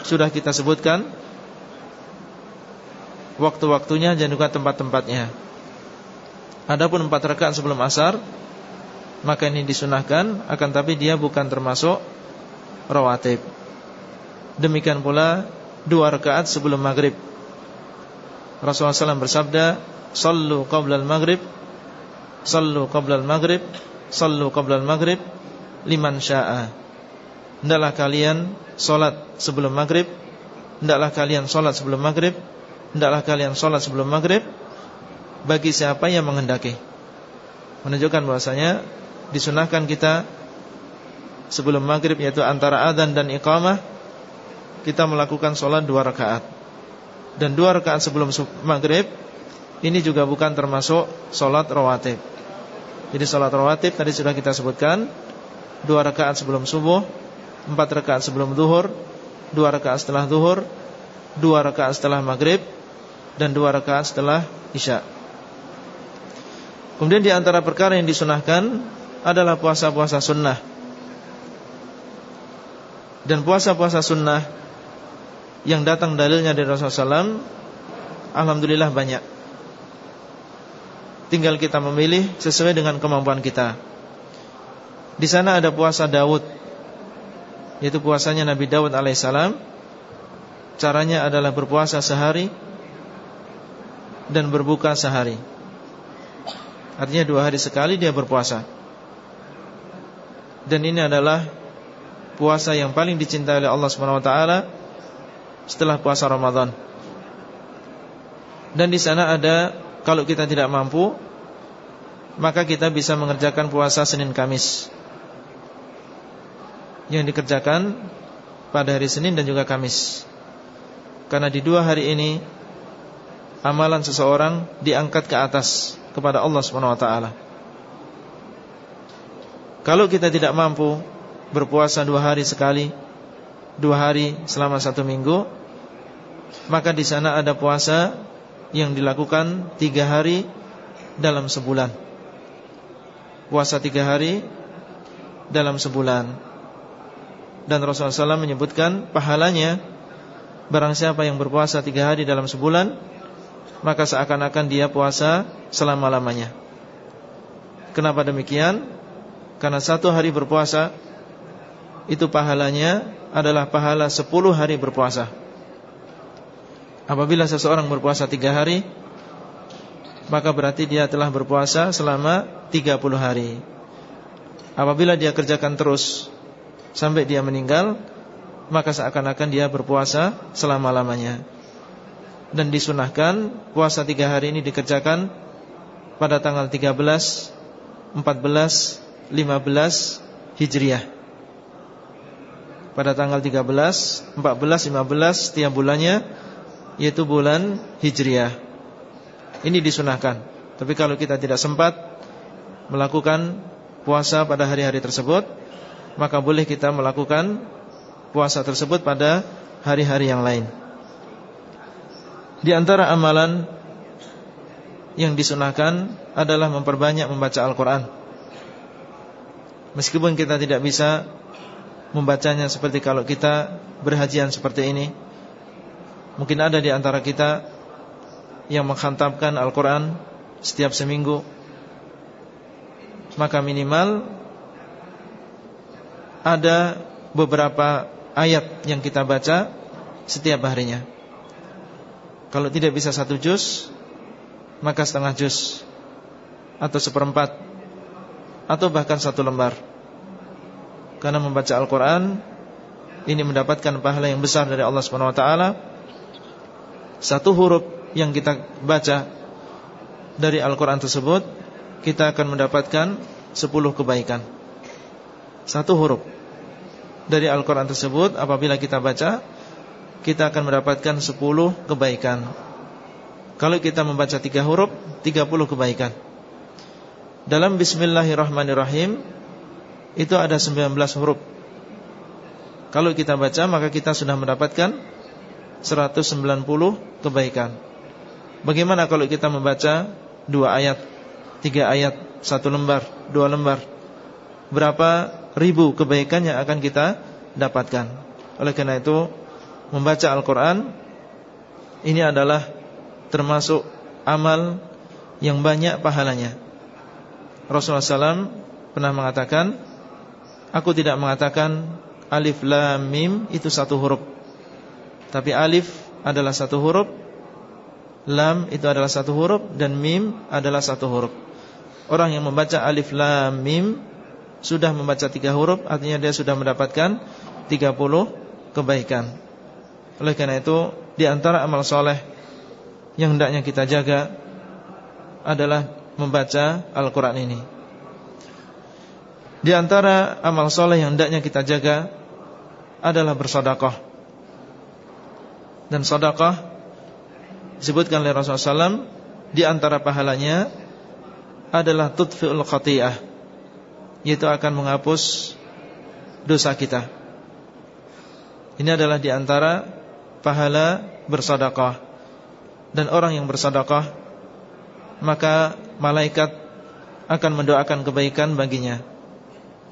sudah kita sebutkan waktu-waktunya dan juga tempat-tempatnya. Adapun empat rakaat sebelum asar maka ini disunahkan akan tapi dia bukan termasuk rawatib. Demikian pula dua rakaat sebelum maghrib. Rasulullah SAW bersabda, "Sallu qabla al-maghrib Sallu qabla al-maghrib Sallu qabla al-maghrib Liman sya'a Hendaklah kalian solat sebelum maghrib Hendaklah kalian solat sebelum maghrib Hendaklah kalian solat sebelum maghrib Bagi siapa yang menghendaki. Menunjukkan bahwasanya Disunahkan kita Sebelum maghrib yaitu antara adhan dan iqamah Kita melakukan solat dua rakaat. Dan dua rakaat sebelum maghrib Ini juga bukan termasuk solat rawatib. Jadi salat rawatib tadi sudah kita sebutkan Dua rakaat sebelum subuh Empat rakaat sebelum zuhur Dua rakaat setelah zuhur Dua rakaat setelah maghrib Dan dua rakaat setelah isya Kemudian di antara perkara yang disunahkan Adalah puasa-puasa sunnah. Dan puasa-puasa sunnah Yang datang dalilnya dari Rasulullah SAW Alhamdulillah banyak. Tinggal kita memilih sesuai dengan kemampuan kita. Di sana ada puasa Daud Yaitu puasanya Nabi Daud alaihissalam Caranya adalah berpuasa sehari Dan berbuka sehari Artinya dua hari sekali dia berpuasa. Dan ini adalah Puasa yang paling dicintai oleh Allah SWT Setelah puasa Ramadan. Dan di sana ada kalau kita tidak mampu Maka kita bisa mengerjakan puasa Senin Kamis. Yang dikerjakan Pada hari Senin dan juga Kamis. Karena di dua hari ini Amalan seseorang Diangkat ke atas Kepada Allah SWT Kalau kita tidak mampu Berpuasa dua hari sekali Dua hari selama satu minggu Maka di sana ada puasa yang dilakukan tiga hari dalam sebulan. Puasa tiga hari dalam sebulan. Dan Rasulullah SAW menyebutkan pahalanya Barang siapa yang berpuasa tiga hari dalam sebulan Maka seakan-akan dia puasa selama-lamanya. Kenapa demikian? Karena satu hari berpuasa Itu pahalanya adalah pahala sepuluh hari berpuasa. Apabila seseorang berpuasa tiga hari Maka berarti dia telah berpuasa selama 30 hari. Apabila dia kerjakan terus Sampai dia meninggal Maka seakan-akan dia berpuasa selama-lamanya Dan disunahkan Puasa tiga hari ini dikerjakan Pada tanggal 13 14 15 Hijriah Pada tanggal 13 14 15 Setiap bulannya yaitu bulan Hijriah. Ini disunahkan. Tapi kalau kita tidak sempat melakukan puasa pada hari-hari tersebut, maka boleh kita melakukan puasa tersebut pada hari-hari yang lain. Di antara amalan yang disunahkan adalah memperbanyak membaca Al-Quran. Meskipun kita tidak bisa membacanya seperti kalau kita berhajian seperti ini, Mungkin ada di antara kita yang menghantamkan Al-Quran setiap seminggu Maka minimal ada beberapa ayat yang kita baca setiap harinya Kalau tidak bisa satu juz Maka setengah juz. Atau seperempat. Atau bahkan satu lembar. Karena membaca Al-Quran Ini mendapatkan pahala yang besar dari Allah SWT satu huruf yang kita baca dari Al-Quran tersebut Kita akan mendapatkan sepuluh kebaikan. Satu huruf dari Al-Quran tersebut Apabila kita baca Kita akan mendapatkan sepuluh kebaikan. Kalau kita membaca tiga huruf Tiga puluh kebaikan. Dalam Bismillahirrahmanirrahim Itu ada sembilan belas huruf. Kalau kita baca maka kita sudah mendapatkan 190 kebaikan. Bagaimana kalau kita membaca Dua ayat Tiga ayat Satu lembar Dua lembar? Berapa ribu kebaikan yang akan kita dapatkan? Oleh karena itu Membaca Al-Quran Ini adalah Termasuk amal Yang banyak pahalanya. Rasulullah SAW pernah mengatakan Aku tidak mengatakan Alif Lam Mim itu satu huruf Tapi alif adalah satu huruf Lam itu adalah satu huruf Dan Mim adalah satu huruf. Orang yang membaca Alif Lam Mim Sudah membaca tiga huruf Artinya dia sudah mendapatkan 30 kebaikan Oleh karena itu Di antara amal soleh Yang hendaknya kita jaga Adalah membaca Al-Quran ini. Di antara amal soleh yang hendaknya kita jaga Adalah bersodakoh Dan sodakoh Disebutkan oleh Rasulullah SAW Di antara pahalanya Adalah tutfi'ul khati'ah Yaitu akan menghapus Dosa kita. Ini adalah di antara Pahala bersodakoh Dan orang yang bersodakoh Maka malaikat Akan mendoakan kebaikan baginya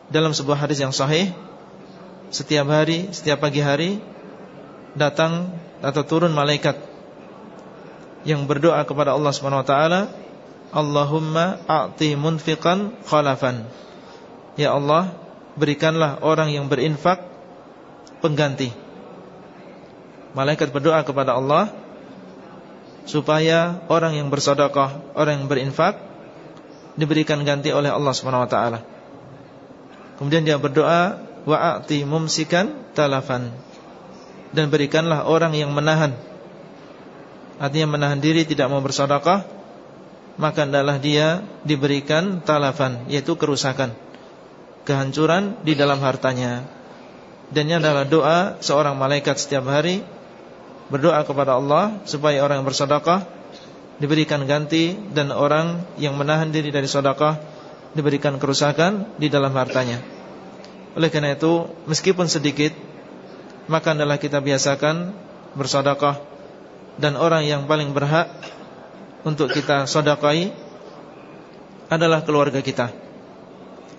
Dalam sebuah hadis yang sahih Setiap hari, setiap pagi hari Datang atau turun malaikat yang berdoa kepada Allah Subhanahu wa taala, Allahumma a'ti munfiqan khalafan. Ya Allah, berikanlah orang yang berinfak pengganti. Malaikat berdoa kepada Allah supaya orang yang bersedekah, orang yang berinfak diberikan ganti oleh Allah taala. Kemudian dia berdoa wa'ati mumsikan talafan. Dan berikanlah orang yang menahan. Artinya menahan diri tidak mau bersedekah Maka adalah dia diberikan talafan Yaitu kerusakan Kehancuran di dalam hartanya. Dan ini adalah doa seorang malaikat setiap hari Berdoa kepada Allah Supaya orang yang bersedekah Diberikan ganti Dan orang yang menahan diri dari sedekah Diberikan kerusakan di dalam hartanya Oleh karena itu Meskipun sedikit Maka adalah kita biasakan Bersedekah dan orang yang paling berhak untuk kita sodakai adalah keluarga kita.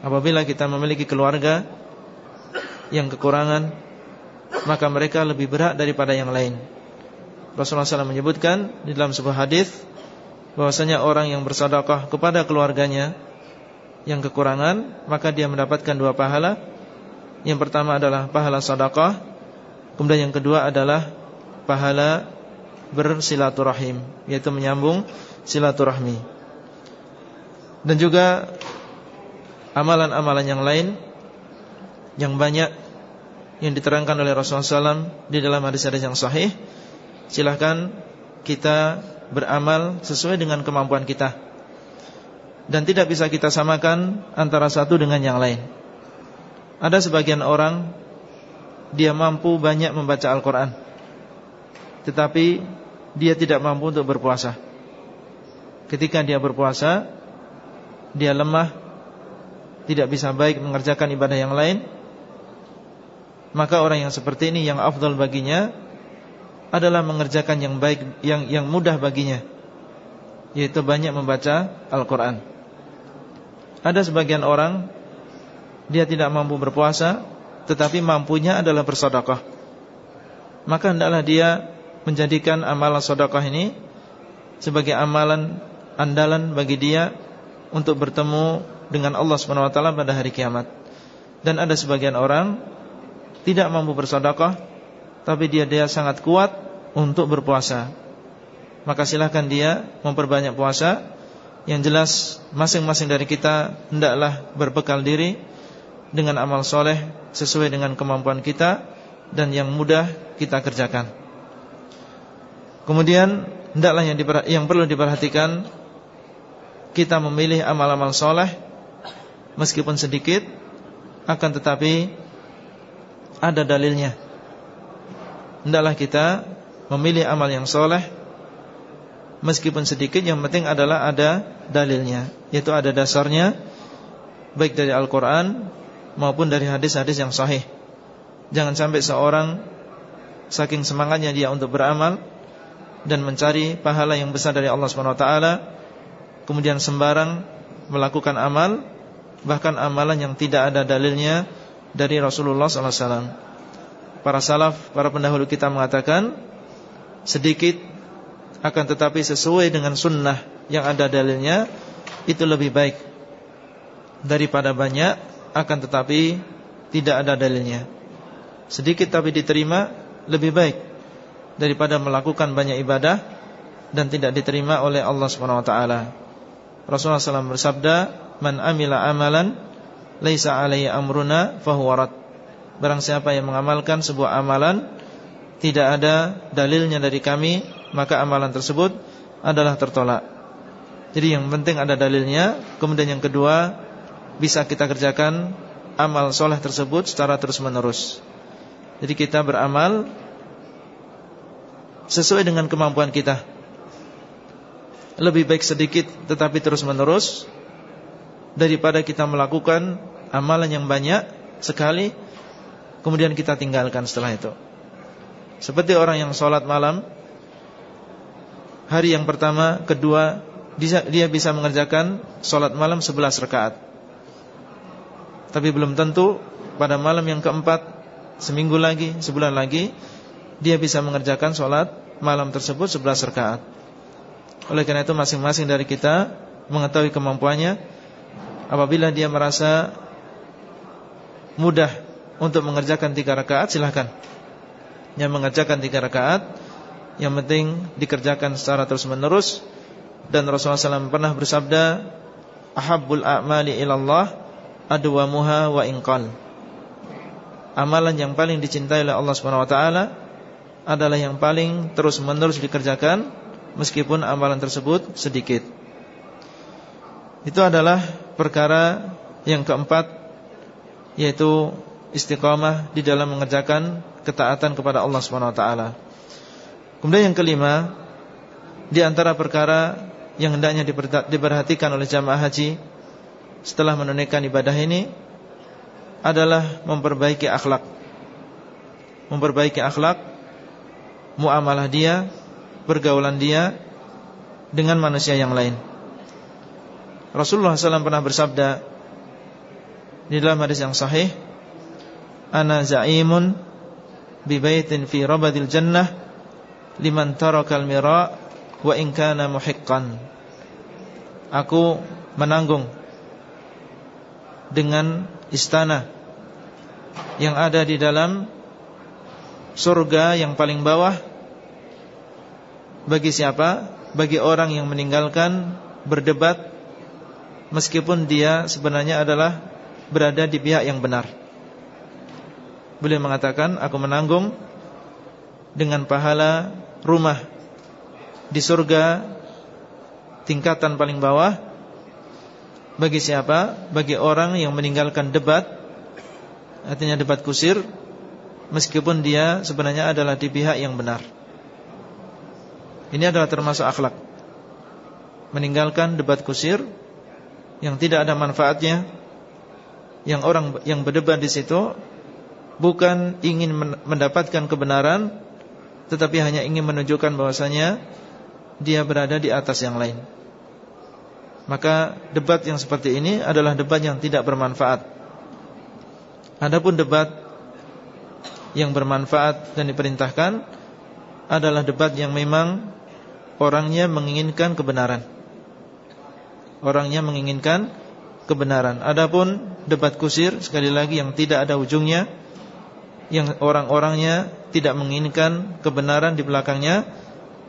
Apabila kita memiliki keluarga yang kekurangan, maka mereka lebih berhak daripada yang lain. Rasulullah SAW menyebutkan di dalam sebuah hadis bahwasanya orang yang bersedekah kepada keluarganya yang kekurangan, maka dia mendapatkan dua pahala. Yang pertama adalah pahala sedekah, kemudian yang kedua adalah pahala bersilaturahim yaitu menyambung silaturahmi dan juga amalan-amalan yang lain yang banyak yang diterangkan oleh Rasulullah SAW di dalam hadis-hadis yang sahih silahkan kita beramal sesuai dengan kemampuan kita. Dan tidak bisa kita samakan antara satu dengan yang lain. Ada sebagian orang dia mampu banyak membaca Al-Quran. Tetapi dia tidak mampu untuk berpuasa. Ketika dia berpuasa, dia lemah, tidak bisa baik mengerjakan ibadah yang lain, maka orang yang seperti ini yang afdal baginya adalah mengerjakan yang baik, yang yang mudah baginya, yaitu banyak membaca Al-Quran. Ada sebagian orang dia tidak mampu berpuasa, tetapi mampunya adalah bersedekah. Maka hendaklah dia menjadikan amalan sedekah ini sebagai amalan andalan bagi dia untuk bertemu dengan Allah Subhanahu wa taala pada hari kiamat. Dan ada sebagian orang tidak mampu bersedekah tapi dia dia sangat kuat untuk berpuasa. Maka silahkan dia memperbanyak puasa. Yang jelas masing-masing dari kita hendaklah berbekal diri dengan amal soleh sesuai dengan kemampuan kita dan yang mudah kita kerjakan. Kemudian hendaklah yang, yang perlu diperhatikan kita memilih amal-amal soleh meskipun sedikit akan tetapi ada dalilnya. Hendaklah kita memilih amal yang soleh meskipun sedikit yang penting adalah ada dalilnya yaitu ada dasarnya baik dari Al-Quran maupun dari hadis-hadis yang sahih. Jangan sampai seorang saking semangatnya dia untuk beramal dan mencari pahala yang besar dari Allah Swt. Kemudian sembarang melakukan amal, bahkan amalan yang tidak ada dalilnya dari Rasulullah SAW. Para salaf, para pendahulu kita mengatakan sedikit akan tetapi sesuai dengan sunnah yang ada dalilnya itu lebih baik daripada banyak akan tetapi tidak ada dalilnya. Sedikit tapi diterima lebih baik daripada melakukan banyak ibadah dan tidak diterima oleh Allah taala. Rasulullah SAW bersabda, "Man amila amalan laisa alaihi amruna fahuwa rad." Barang siapa yang mengamalkan sebuah amalan tidak ada dalilnya dari kami, maka amalan tersebut adalah tertolak. Jadi yang penting ada dalilnya, kemudian yang kedua bisa kita kerjakan amal soleh tersebut secara terus-menerus. Jadi kita beramal sesuai dengan kemampuan kita. Lebih baik sedikit tetapi terus-menerus daripada kita melakukan amalan yang banyak sekali kemudian kita tinggalkan setelah itu. Seperti orang yang sholat malam Hari yang pertama, kedua Dia bisa mengerjakan sholat malam 11 rakaat Tapi belum tentu Pada malam yang keempat seminggu lagi, sebulan lagi dia bisa mengerjakan sholat malam tersebut 11 rakaat. Oleh karena itu masing-masing dari kita mengetahui kemampuannya apabila dia merasa mudah untuk mengerjakan tiga rakaat silahkan. Yang mengerjakan tiga rakaat yang penting dikerjakan secara terus-menerus dan Rasulullah SAW pernah bersabda ahabbul a'mali ilallah adwamuha wa inqal amalan yang paling dicintai oleh Allah Subhanahu wa taala adalah yang paling terus-menerus dikerjakan meskipun amalan tersebut sedikit. Itu adalah perkara yang keempat yaitu istiqamah di dalam mengerjakan ketaatan kepada Allah Subhanahu wa taala. Kemudian yang kelima di antara perkara yang hendaknya diperhatikan oleh jamaah haji setelah menunaikan ibadah ini adalah memperbaiki akhlak Memperbaiki akhlak Muamalah dia Pergaulan dia Dengan manusia yang lain Rasulullah SAW pernah bersabda Di dalam hadis yang sahih Ana za'imun Bibaitin fi rabadil jannah Liman tarakal mira Wa inkana muhiqqan Aku menanggung Dengan istana yang ada di dalam surga yang paling bawah bagi siapa? Bagi orang yang meninggalkan berdebat meskipun dia sebenarnya adalah berada di pihak yang benar. Beliau mengatakan, aku menanggung dengan pahala rumah di surga tingkatan paling bawah. Bagi siapa? Bagi orang yang meninggalkan debat Artinya debat kusir Meskipun dia sebenarnya adalah di pihak yang benar. Ini adalah termasuk akhlak. Meninggalkan debat kusir Yang tidak ada manfaatnya Yang orang yang berdebat di situ Bukan ingin mendapatkan kebenaran Tetapi hanya ingin menunjukkan bahwasanya Dia berada di atas yang lain. Maka debat yang seperti ini adalah debat yang tidak bermanfaat. Adapun debat yang bermanfaat dan diperintahkan adalah debat yang memang orangnya menginginkan kebenaran. Orangnya menginginkan kebenaran. Adapun debat kusir sekali lagi yang tidak ada ujungnya Yang orang-orangnya tidak menginginkan kebenaran di belakangnya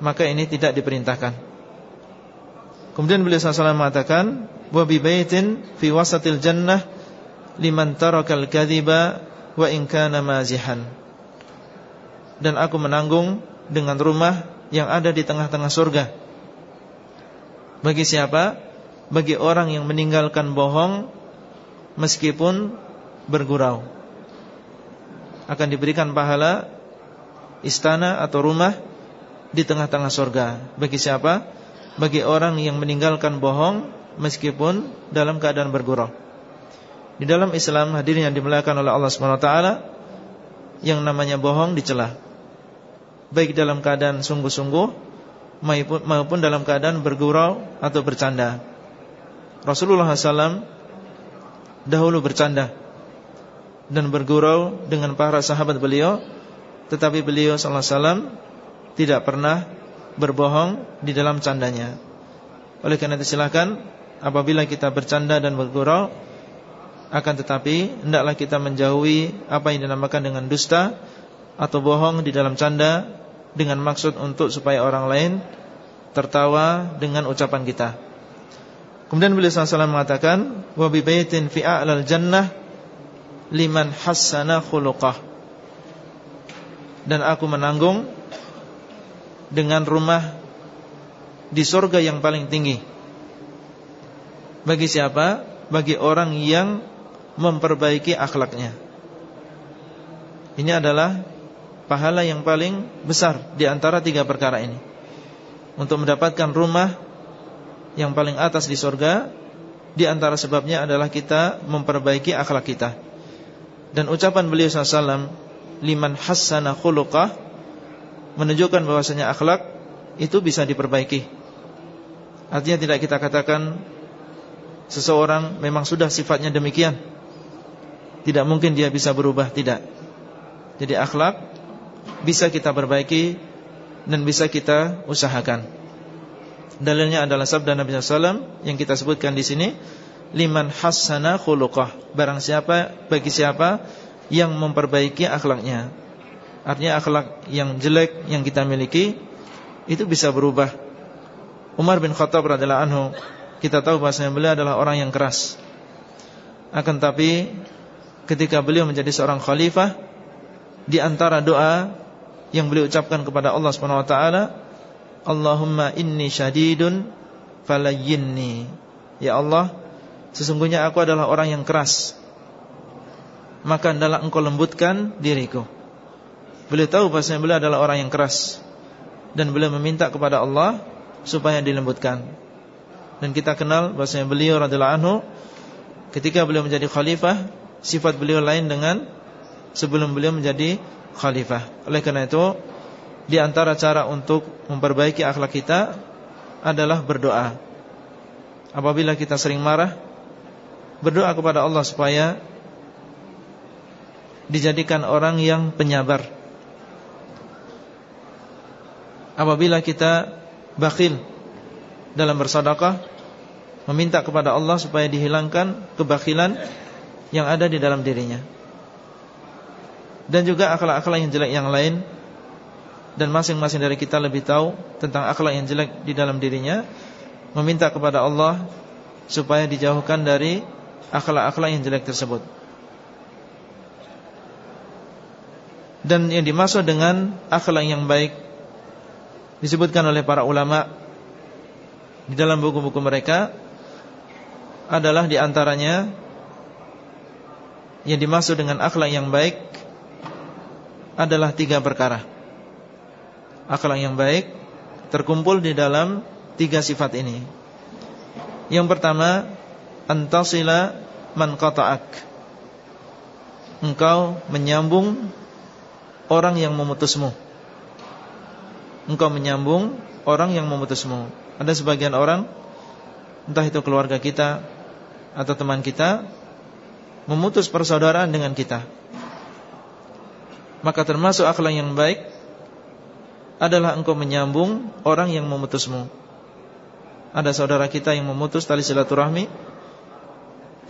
Maka ini tidak diperintahkan Kemudian beliau SAW mengatakan wa bi baitin fi wasatil jannah liman tarakal kadhiba wa in kana mazihan. Dan aku menanggung dengan rumah yang ada di tengah-tengah surga. Bagi siapa? Bagi orang yang meninggalkan bohong meskipun bergurau. Akan diberikan pahala istana atau rumah di tengah-tengah surga. Bagi siapa? bagi orang yang meninggalkan bohong meskipun dalam keadaan bergurau. Di dalam Islam hadirin yang dimuliakan oleh Allah Subhanahu wa taala yang namanya bohong dicela. baik dalam keadaan sungguh-sungguh maupun dalam keadaan bergurau atau bercanda. Rasulullah SAW dahulu bercanda dan bergurau dengan para sahabat beliau, tetapi beliau SAW tidak pernah berbohong di dalam candanya. Oleh karena itu silakan apabila kita bercanda dan bergurau akan tetapi hendaklah kita menjauhi apa yang dinamakan dengan dusta atau bohong di dalam canda dengan maksud untuk supaya orang lain tertawa dengan ucapan kita. Kemudian beliau SAW mengatakan wa bi fi a'lal jannah liman hassana khuluqah. Dan aku menanggung dengan rumah di surga yang paling tinggi. Bagi siapa? Bagi orang yang memperbaiki akhlaknya. Ini adalah pahala yang paling besar di antara tiga perkara ini. Untuk mendapatkan rumah yang paling atas di surga, di antara sebabnya adalah kita memperbaiki akhlak kita. Dan ucapan beliau SAW, liman hassana khuluqah, menunjukkan bahwasanya akhlak itu bisa diperbaiki. Artinya tidak kita katakan Seseorang memang sudah sifatnya demikian. Tidak mungkin dia bisa berubah Tidak. Jadi akhlak Bisa kita perbaiki Dan bisa kita usahakan. Dalilnya adalah sabda Nabi SAW Yang kita sebutkan di sini Liman hassana khuluqah Barang siapa, bagi siapa Yang memperbaiki akhlaknya Artinya akhlak yang jelek Yang kita miliki Itu bisa berubah Umar bin Khattab radhiyallahu anhu kita tahu bahasanya beliau adalah orang yang keras. Akan tapi ketika beliau menjadi seorang khalifah di antara doa yang beliau ucapkan kepada Allah Subhanahu wa taala, Allahumma inni syadidun falayyinni. Ya Allah, sesungguhnya aku adalah orang yang keras. Maka adalah engkau lembutkan diriku. Beliau tahu bahasanya beliau adalah orang yang keras dan beliau meminta kepada Allah supaya dilembutkan. Dan kita kenal bahasanya beliau radhiyallahu anhu ketika beliau menjadi khalifah, sifat beliau lain dengan sebelum beliau menjadi khalifah. Oleh karena itu, di antara cara untuk memperbaiki akhlak kita adalah berdoa. Apabila kita sering marah, berdoa kepada Allah supaya dijadikan orang yang penyabar. Apabila kita bakhil dalam bersedekah meminta kepada Allah supaya dihilangkan kebakhilan yang ada di dalam dirinya. Dan juga akhlak-akhlak yang jelek yang lain. Dan masing-masing dari kita lebih tahu tentang akhlak yang jelek di dalam dirinya. Meminta kepada Allah supaya dijauhkan dari akhlak-akhlak yang jelek tersebut dan yang dimaksud dengan akhlak yang baik disebutkan oleh para ulama di dalam buku-buku mereka adalah di antaranya yang dimaksud dengan akhlak yang baik adalah tiga perkara. Akhlak yang baik terkumpul di dalam tiga sifat ini. Yang pertama, antasila man qata'ak. Engkau menyambung orang yang memutusmu engkau menyambung orang yang memutusmu. Ada sebagian orang entah itu keluarga kita atau teman kita memutus persaudaraan dengan kita. Maka termasuk akhlak yang baik adalah engkau menyambung orang yang memutusmu. Ada saudara kita yang memutus tali silaturahmi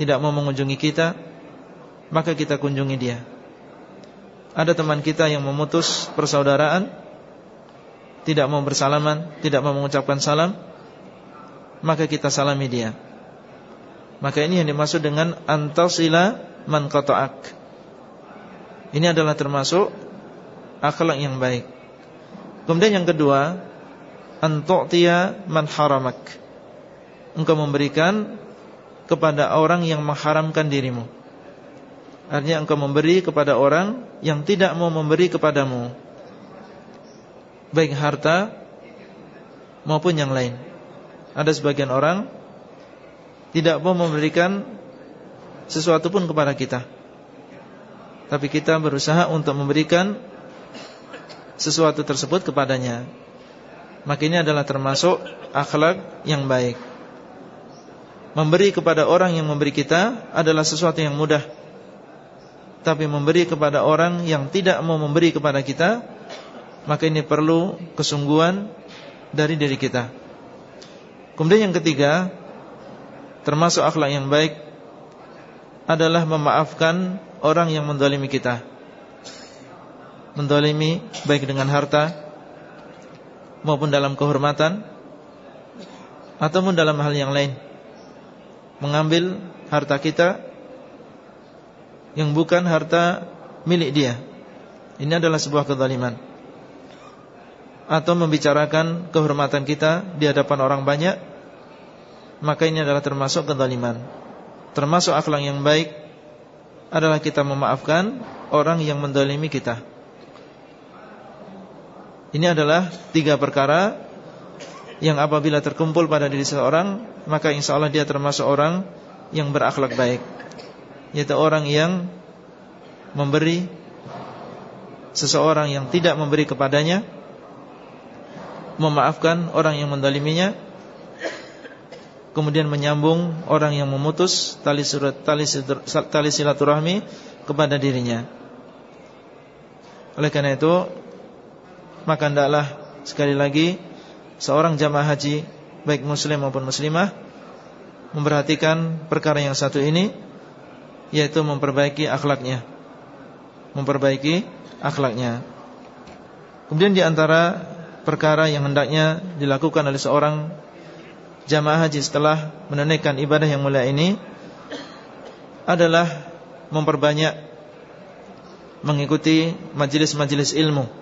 tidak mau mengunjungi kita, maka kita kunjungi dia. Ada teman kita yang memutus persaudaraan tidak mau bersalaman, tidak mau mengucapkan salam, maka kita salami dia. Maka ini yang dimaksud dengan antasila man qata'ak. Ini adalah termasuk akhlak yang baik. Kemudian yang kedua, antu'tiya man haramak. Engkau memberikan kepada orang yang mengharamkan dirimu. Artinya engkau memberi kepada orang yang tidak mau memberi kepadamu baik harta maupun yang lain. Ada sebagian orang tidak mau memberikan sesuatu pun kepada kita. Tapi kita berusaha untuk memberikan sesuatu tersebut kepadanya. Maka ini adalah termasuk akhlak yang baik. Memberi kepada orang yang memberi kita adalah sesuatu yang mudah. Tapi memberi kepada orang yang tidak mau memberi kepada kita, maka ini perlu kesungguhan dari diri kita. Kemudian yang ketiga, termasuk akhlak yang baik adalah memaafkan orang yang mendolimi kita mendolimi baik dengan harta maupun dalam kehormatan ataupun dalam hal yang lain mengambil harta kita yang bukan harta milik dia. Ini adalah sebuah kezaliman. Atau membicarakan kehormatan kita di hadapan orang banyak maka ini adalah termasuk kezaliman. Termasuk akhlak yang baik adalah kita memaafkan orang yang mendolimi kita. Ini adalah tiga perkara yang apabila terkumpul pada diri seseorang, maka insya Allah dia termasuk orang yang berakhlak baik. Yaitu orang yang memberi seseorang yang tidak memberi kepadanya, memaafkan orang yang mendaliminya, kemudian menyambung orang yang memutus tali, surat, tali, tali silaturahmi kepada dirinya. Oleh karena itu maka hendaklah sekali lagi seorang jamaah haji baik muslim maupun muslimah memperhatikan perkara yang satu ini yaitu memperbaiki akhlaknya. Memperbaiki akhlaknya. Kemudian di antara perkara yang hendaknya dilakukan oleh seorang jamaah haji setelah menunaikan ibadah yang mulia ini adalah memperbanyak mengikuti majelis-majelis ilmu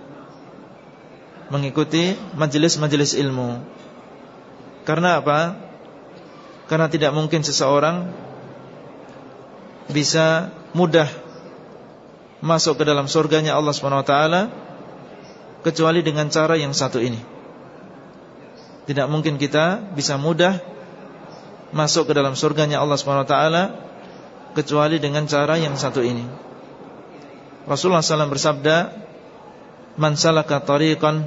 mengikuti majelis-majelis ilmu. Karena apa? Karena tidak mungkin seseorang bisa mudah masuk ke dalam surganya Allah SWT kecuali dengan cara yang satu ini. Tidak mungkin kita bisa mudah masuk ke dalam surganya Allah SWT kecuali dengan cara yang satu ini. Rasulullah SAW bersabda, man salaka tariqan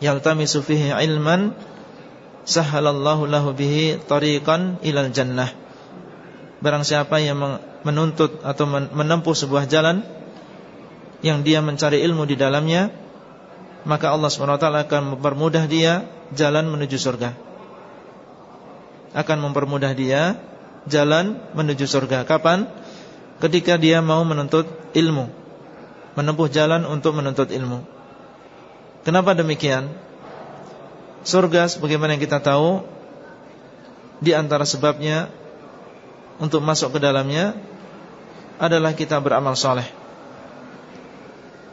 yaltamisu fihi ilman sahhalallahu lahu bihi tariqan ilal jannah. Barang siapa yang menuntut atau menempuh sebuah jalan yang dia mencari ilmu di dalamnya maka Allah SWT akan mempermudah dia jalan menuju surga. Akan mempermudah dia jalan menuju surga. Kapan? Ketika dia mau menuntut ilmu menempuh jalan untuk menuntut ilmu. Kenapa demikian? Surga sebagaimana yang kita tahu di antara sebabnya untuk masuk ke dalamnya adalah kita beramal soleh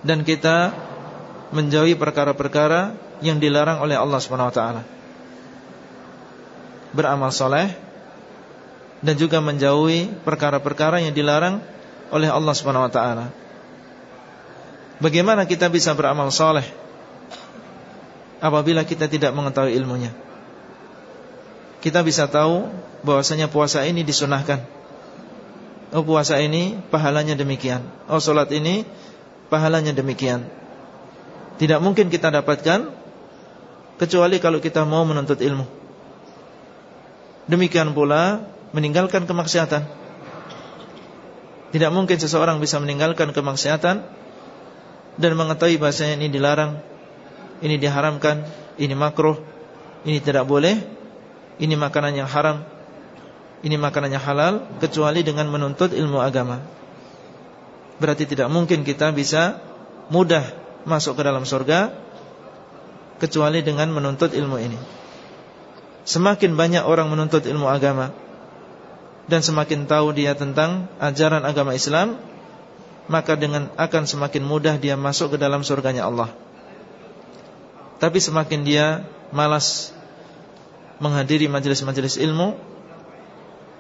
dan kita menjauhi perkara-perkara yang dilarang oleh Allah SWT beramal soleh dan juga menjauhi perkara-perkara yang dilarang oleh Allah SWT Bagaimana kita bisa beramal soleh Apabila kita tidak mengetahui ilmunya? Kita bisa tahu bahwasanya puasa ini disunahkan. Oh puasa ini pahalanya demikian. Oh solat ini pahalanya demikian. Tidak mungkin kita dapatkan Kecuali kalau kita mau menuntut ilmu. Demikian pula meninggalkan kemaksiatan. Tidak mungkin seseorang bisa meninggalkan kemaksiatan dan mengetahui bahasanya ini dilarang, ini diharamkan, ini makruh, ini tidak boleh, ini makanan yang haram, ini makanan yang halal kecuali dengan menuntut ilmu agama. Berarti tidak mungkin kita bisa mudah masuk ke dalam surga kecuali dengan menuntut ilmu ini. Semakin banyak orang menuntut ilmu agama dan semakin tahu dia tentang ajaran agama Islam, maka dengan akan semakin mudah dia masuk ke dalam surganya Allah. Tapi semakin dia malas menghadiri majelis-majelis ilmu,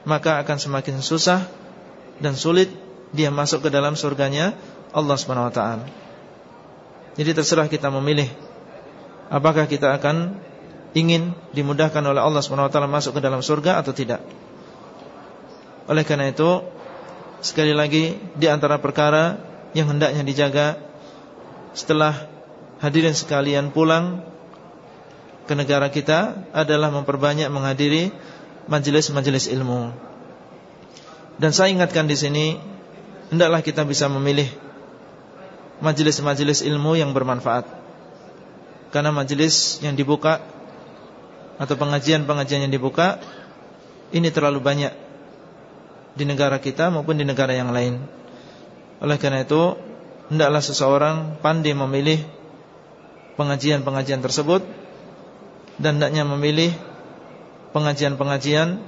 maka akan semakin susah dan sulit dia masuk ke dalam surganya Allah SWT. Jadi terserah kita memilih apakah kita akan ingin dimudahkan oleh Allah SWT masuk ke dalam surga atau tidak. Oleh karena itu Sekali lagi di antara perkara yang hendaknya dijaga setelah hadirin sekalian pulang ke negara kita adalah memperbanyak menghadiri majelis-majelis ilmu. Dan saya ingatkan di sini, hendaklah kita bisa memilih majelis-majelis ilmu yang bermanfaat. Karena majelis yang dibuka atau pengajian-pengajian yang dibuka ini terlalu banyak di negara kita maupun di negara yang lain. Oleh karena itu, hendaklah seseorang pandai memilih pengajian-pengajian tersebut dan hendaknya memilih pengajian-pengajian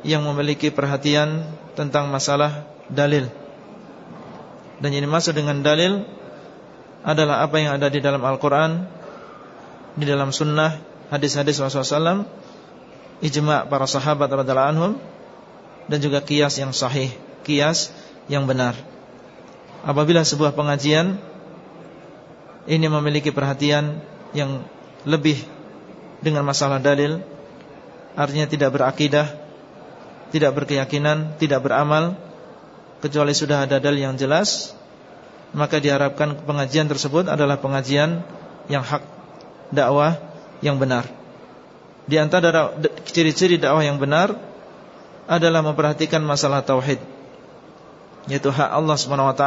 yang memiliki perhatian tentang masalah dalil. Dan ini masuk dengan dalil adalah apa yang ada di dalam Al-Quran, di dalam sunnah, hadis-hadis Rasulullah SAW, ijma' para sahabat radhiallahu anhum, dan juga kias yang sahih, kias yang benar. Apabila sebuah pengajian ini memiliki perhatian yang lebih dengan masalah dalil Artinya tidak berakidah Tidak berkeyakinan Tidak beramal Kecuali sudah ada dalil yang jelas Maka diharapkan pengajian tersebut adalah pengajian Yang hak dakwah yang benar Di antara ciri-ciri dakwah yang benar Adalah memperhatikan masalah tauhid Yaitu hak Allah SWT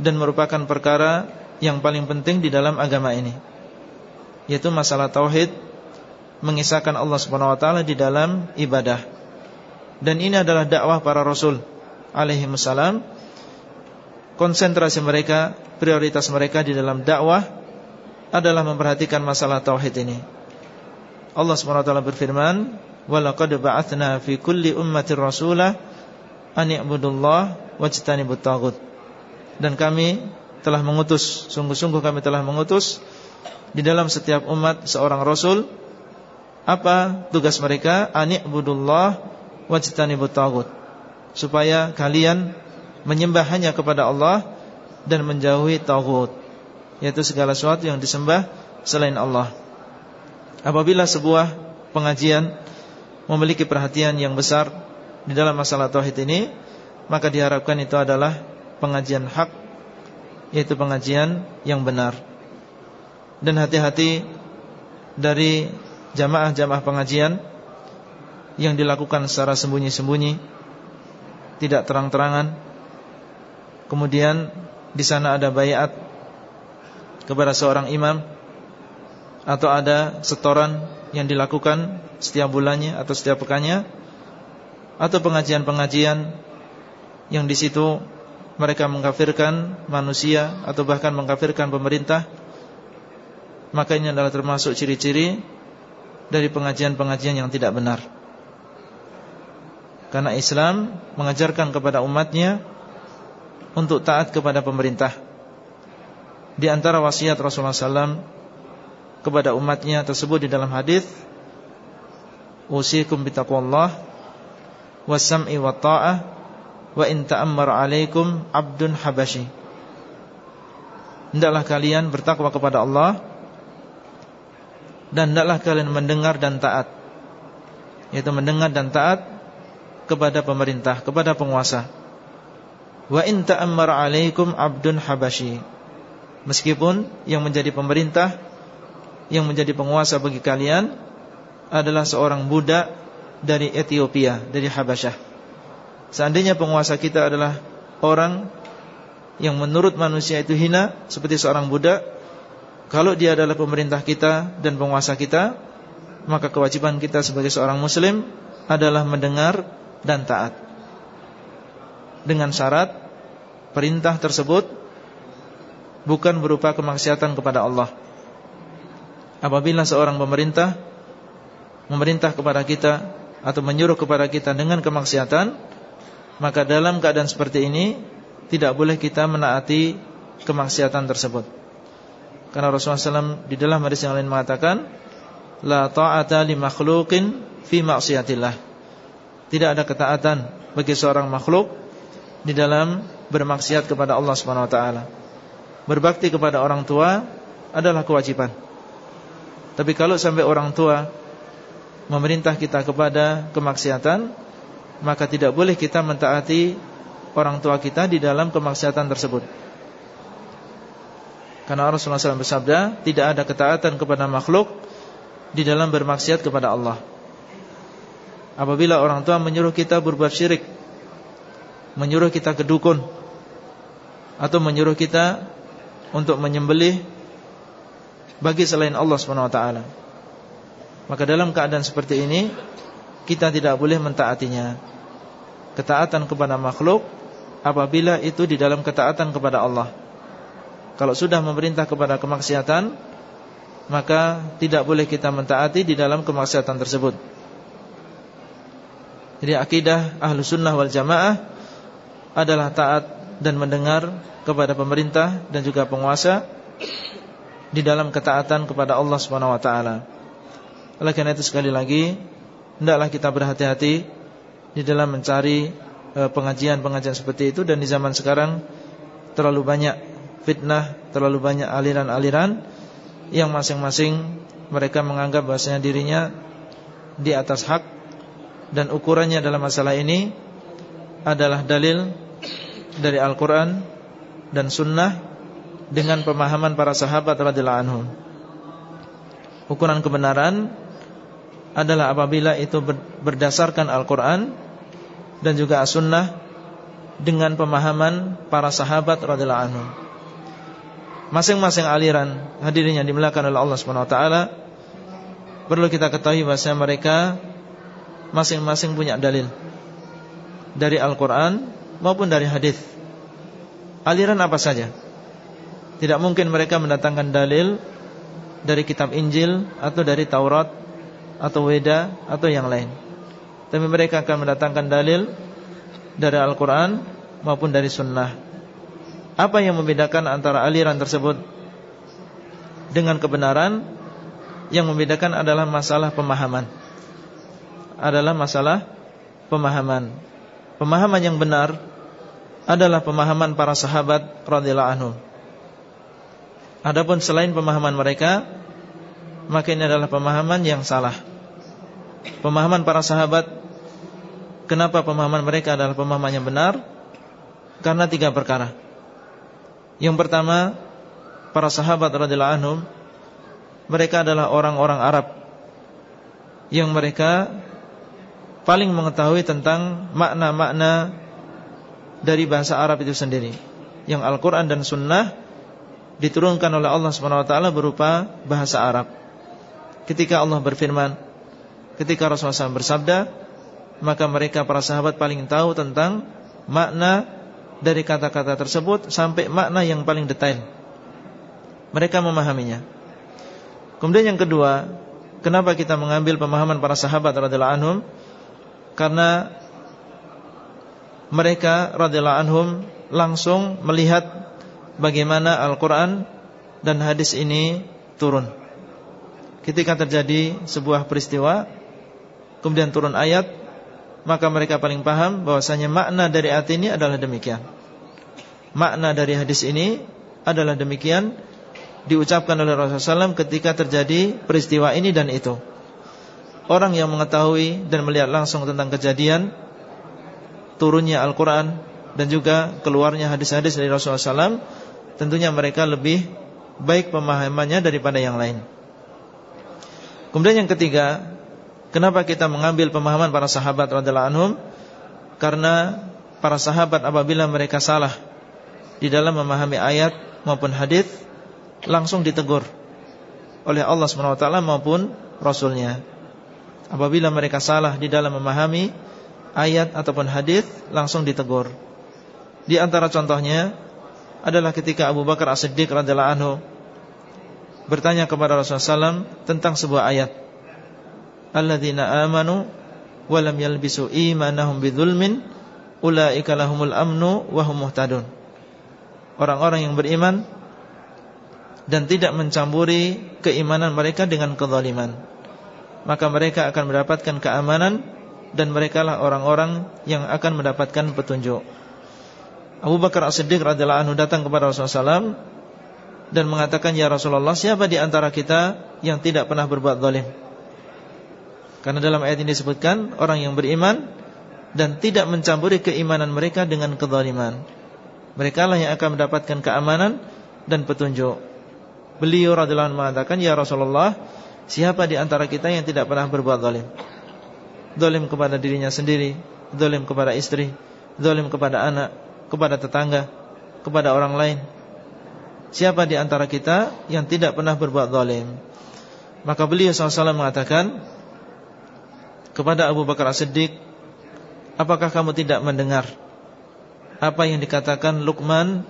Dan merupakan perkara yang paling penting di dalam agama ini Yaitu masalah tauhid mengisahkan Allah Subhanahu wa taala di dalam ibadah. Dan ini adalah dakwah para rasul alaihi wasallam. Konsentrasi mereka, prioritas mereka di dalam dakwah adalah memperhatikan masalah tauhid ini. Allah Subhanahu wa taala berfirman, "Wa laqad ba'atsna fi kulli ummatin rasulah an i'budullah wajtanibut taghut." Dan kami telah mengutus, sungguh-sungguh kami telah mengutus di dalam setiap umat seorang rasul apa tugas mereka? Ani'budullah wajtanibut tagut. Supaya kalian menyembah hanya kepada Allah dan menjauhi tagut, yaitu segala sesuatu yang disembah selain Allah. Apabila sebuah pengajian memiliki perhatian yang besar di dalam masalah tauhid ini, maka diharapkan itu adalah pengajian hak, yaitu pengajian yang benar. Dan hati-hati dari jamaah-jamaah pengajian yang dilakukan secara sembunyi-sembunyi, tidak terang-terangan. Kemudian di sana ada bayat kepada seorang imam atau ada setoran yang dilakukan setiap bulannya atau setiap pekannya atau pengajian-pengajian yang di situ mereka mengkafirkan manusia atau bahkan mengkafirkan pemerintah maka ini adalah termasuk ciri-ciri dari pengajian-pengajian yang tidak benar. Karena Islam mengajarkan kepada umatnya untuk taat kepada pemerintah. Di antara wasiat Rasulullah SAW kepada umatnya tersebut di dalam hadis, "Usikum bitaqwallah wasam'i wa ta'ah wa in ta'ammar 'alaikum 'abdun habashi." Hendaklah kalian bertakwa kepada Allah dan hendaklah kalian mendengar dan taat. Yaitu mendengar dan taat kepada pemerintah kepada penguasa. Wa in ta'ammara 'alaikum 'abdun habashi. Meskipun yang menjadi pemerintah yang menjadi penguasa bagi kalian adalah seorang budak dari Ethiopia dari Habasyah. Seandainya penguasa kita adalah orang yang menurut manusia itu hina seperti seorang budak kalau dia adalah pemerintah kita dan penguasa kita Maka kewajiban kita sebagai seorang muslim Adalah mendengar dan taat. Dengan syarat Perintah tersebut Bukan berupa kemaksiatan kepada Allah. Apabila seorang pemerintah Memerintah kepada kita Atau menyuruh kepada kita dengan kemaksiatan Maka dalam keadaan seperti ini Tidak boleh kita menaati Kemaksiatan tersebut. Karena Rasulullah SAW di dalam hadis yang lain mengatakan La ta'ata li makhlukin fi maksiatillah Tidak ada ketaatan bagi seorang makhluk Di dalam bermaksiat kepada Allah SWT Berbakti kepada orang tua adalah kewajiban. Tapi kalau sampai orang tua Memerintah kita kepada kemaksiatan Maka tidak boleh kita mentaati orang tua kita di dalam kemaksiatan tersebut. Karena Rasulullah SAW bersabda Tidak ada ketaatan kepada makhluk Di dalam bermaksiat kepada Allah. Apabila orang tua menyuruh kita berbuat syirik Menyuruh kita ke dukun Atau menyuruh kita Untuk menyembelih Bagi selain Allah SWT Maka dalam keadaan seperti ini Kita tidak boleh mentaatinya. Ketaatan kepada makhluk Apabila itu di dalam ketaatan kepada Allah. Kalau sudah memerintah kepada kemaksiatan Maka tidak boleh kita mentaati di dalam kemaksiatan tersebut. Jadi akidah ahlu sunnah wal jamaah Adalah taat dan mendengar kepada pemerintah dan juga penguasa Di dalam ketaatan kepada Allah SWT oleh karena itu sekali lagi Hendaklah kita berhati-hati Di dalam mencari e, Pengajian-pengajian seperti itu. Dan di zaman sekarang Terlalu banyak fitnah Terlalu banyak aliran-aliran Yang masing-masing Mereka menganggap bahasanya dirinya Di atas hak. Dan ukurannya dalam masalah ini Adalah dalil Dari Al-Quran Dan Sunnah Dengan pemahaman para sahabat radhiyallahu anhum. Ukuran kebenaran adalah apabila itu berdasarkan Al-Quran dan juga As-Sunnah dengan pemahaman para sahabat radhiyallahu anhu. Masing-masing aliran hadirin yang dimuliakan oleh Allah taala perlu kita ketahui bahwa mereka masing-masing punya dalil dari Al-Qur'an maupun dari hadis. Aliran apa saja? Tidak mungkin mereka mendatangkan dalil dari kitab Injil atau dari Taurat atau Weda atau yang lain. Tapi mereka akan mendatangkan dalil dari Al-Quran maupun dari Sunnah. Apa yang membedakan antara aliran tersebut dengan kebenaran? Yang membedakan adalah masalah pemahaman. Adalah masalah pemahaman. Pemahaman yang benar adalah pemahaman para sahabat radhiyallahu anhum. Adapun selain pemahaman mereka, maka adalah pemahaman yang salah. Pemahaman para sahabat. Kenapa pemahaman mereka adalah pemahaman yang benar? Karena tiga perkara. Yang pertama Para sahabat radhiyallahu anhum Mereka adalah orang-orang Arab Yang mereka Paling mengetahui tentang Makna-makna Dari bahasa Arab itu sendiri. Yang Al-Quran dan Sunnah Diturunkan oleh Allah SWT berupa bahasa Arab. Ketika Allah berfirman Ketika Rasulullah SAW bersabda Maka mereka para sahabat paling tahu tentang Makna dari kata-kata tersebut Sampai makna yang paling detail. Mereka memahaminya. Kemudian yang kedua Kenapa kita mengambil pemahaman para sahabat radhiyallahu anhum? Karena Mereka radhiyallahu anhum Langsung melihat Bagaimana Al-Quran Dan hadis ini turun. Ketika terjadi sebuah peristiwa kemudian turun ayat, maka mereka paling paham bahwasanya makna dari ayat ini adalah demikian. Makna dari hadis ini adalah demikian diucapkan oleh Rasulullah SAW ketika terjadi peristiwa ini dan itu. Orang yang mengetahui dan melihat langsung tentang kejadian turunnya Al-Quran dan juga keluarnya hadis-hadis dari Rasulullah SAW, tentunya mereka lebih baik pemahamannya daripada yang lain. Kemudian yang ketiga, Kenapa kita mengambil pemahaman para sahabat radhiyallahu anhum? Karena para sahabat apabila mereka salah di dalam memahami ayat maupun hadis langsung ditegur oleh Allah SWT maupun Rasulnya. Apabila mereka salah di dalam memahami ayat ataupun hadis langsung ditegur. Di antara contohnya adalah ketika Abu Bakar As-Siddiq radhiyallahu anhu bertanya kepada Rasulullah SAW tentang sebuah ayat alladzina amanu wa lam yalbisu imanahum bidzulmin ulaika lahumul amnu wa hum muhtadun. Orang-orang yang beriman dan tidak mencampuri keimanan mereka dengan kezaliman. Maka mereka akan mendapatkan keamanan dan merekalah orang-orang yang akan mendapatkan petunjuk. Abu Bakar As-Siddiq radhiyallahu anhu datang kepada Rasulullah SAW dan mengatakan ya Rasulullah siapa di antara kita yang tidak pernah berbuat zalim? Karena dalam ayat ini disebutkan orang yang beriman dan tidak mencampuri keimanan mereka dengan kezaliman. Mereka lah yang akan mendapatkan keamanan dan petunjuk. Beliau radhiyallahu anhu mengatakan, "Ya Rasulullah, siapa di antara kita yang tidak pernah berbuat zalim?" Zalim kepada dirinya sendiri, zalim kepada istri, zalim kepada anak, kepada tetangga, kepada orang lain. Siapa di antara kita yang tidak pernah berbuat zalim? Maka beliau SAW mengatakan kepada Abu Bakar As-Siddiq, apakah kamu tidak mendengar apa yang dikatakan Luqman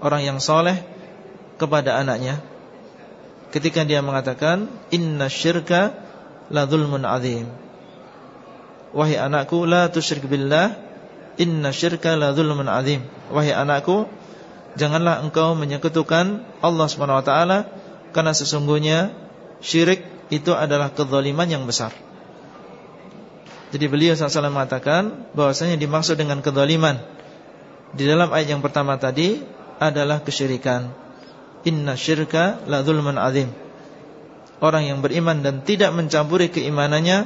orang yang soleh kepada anaknya? Ketika dia mengatakan inna syirka la zulmun azim. Wahai anakku la tusyrik billah inna syirka la zulmun azim. Wahai anakku janganlah engkau menyekutukan Allah Swt karena sesungguhnya syirik itu adalah kezaliman yang besar jadi beliau SAW mengatakan bahwasanya dimaksud dengan kezaliman di dalam ayat yang pertama tadi adalah kesyirikan. Inna syirka la zulmun azim. Orang yang beriman dan tidak mencampuri keimanannya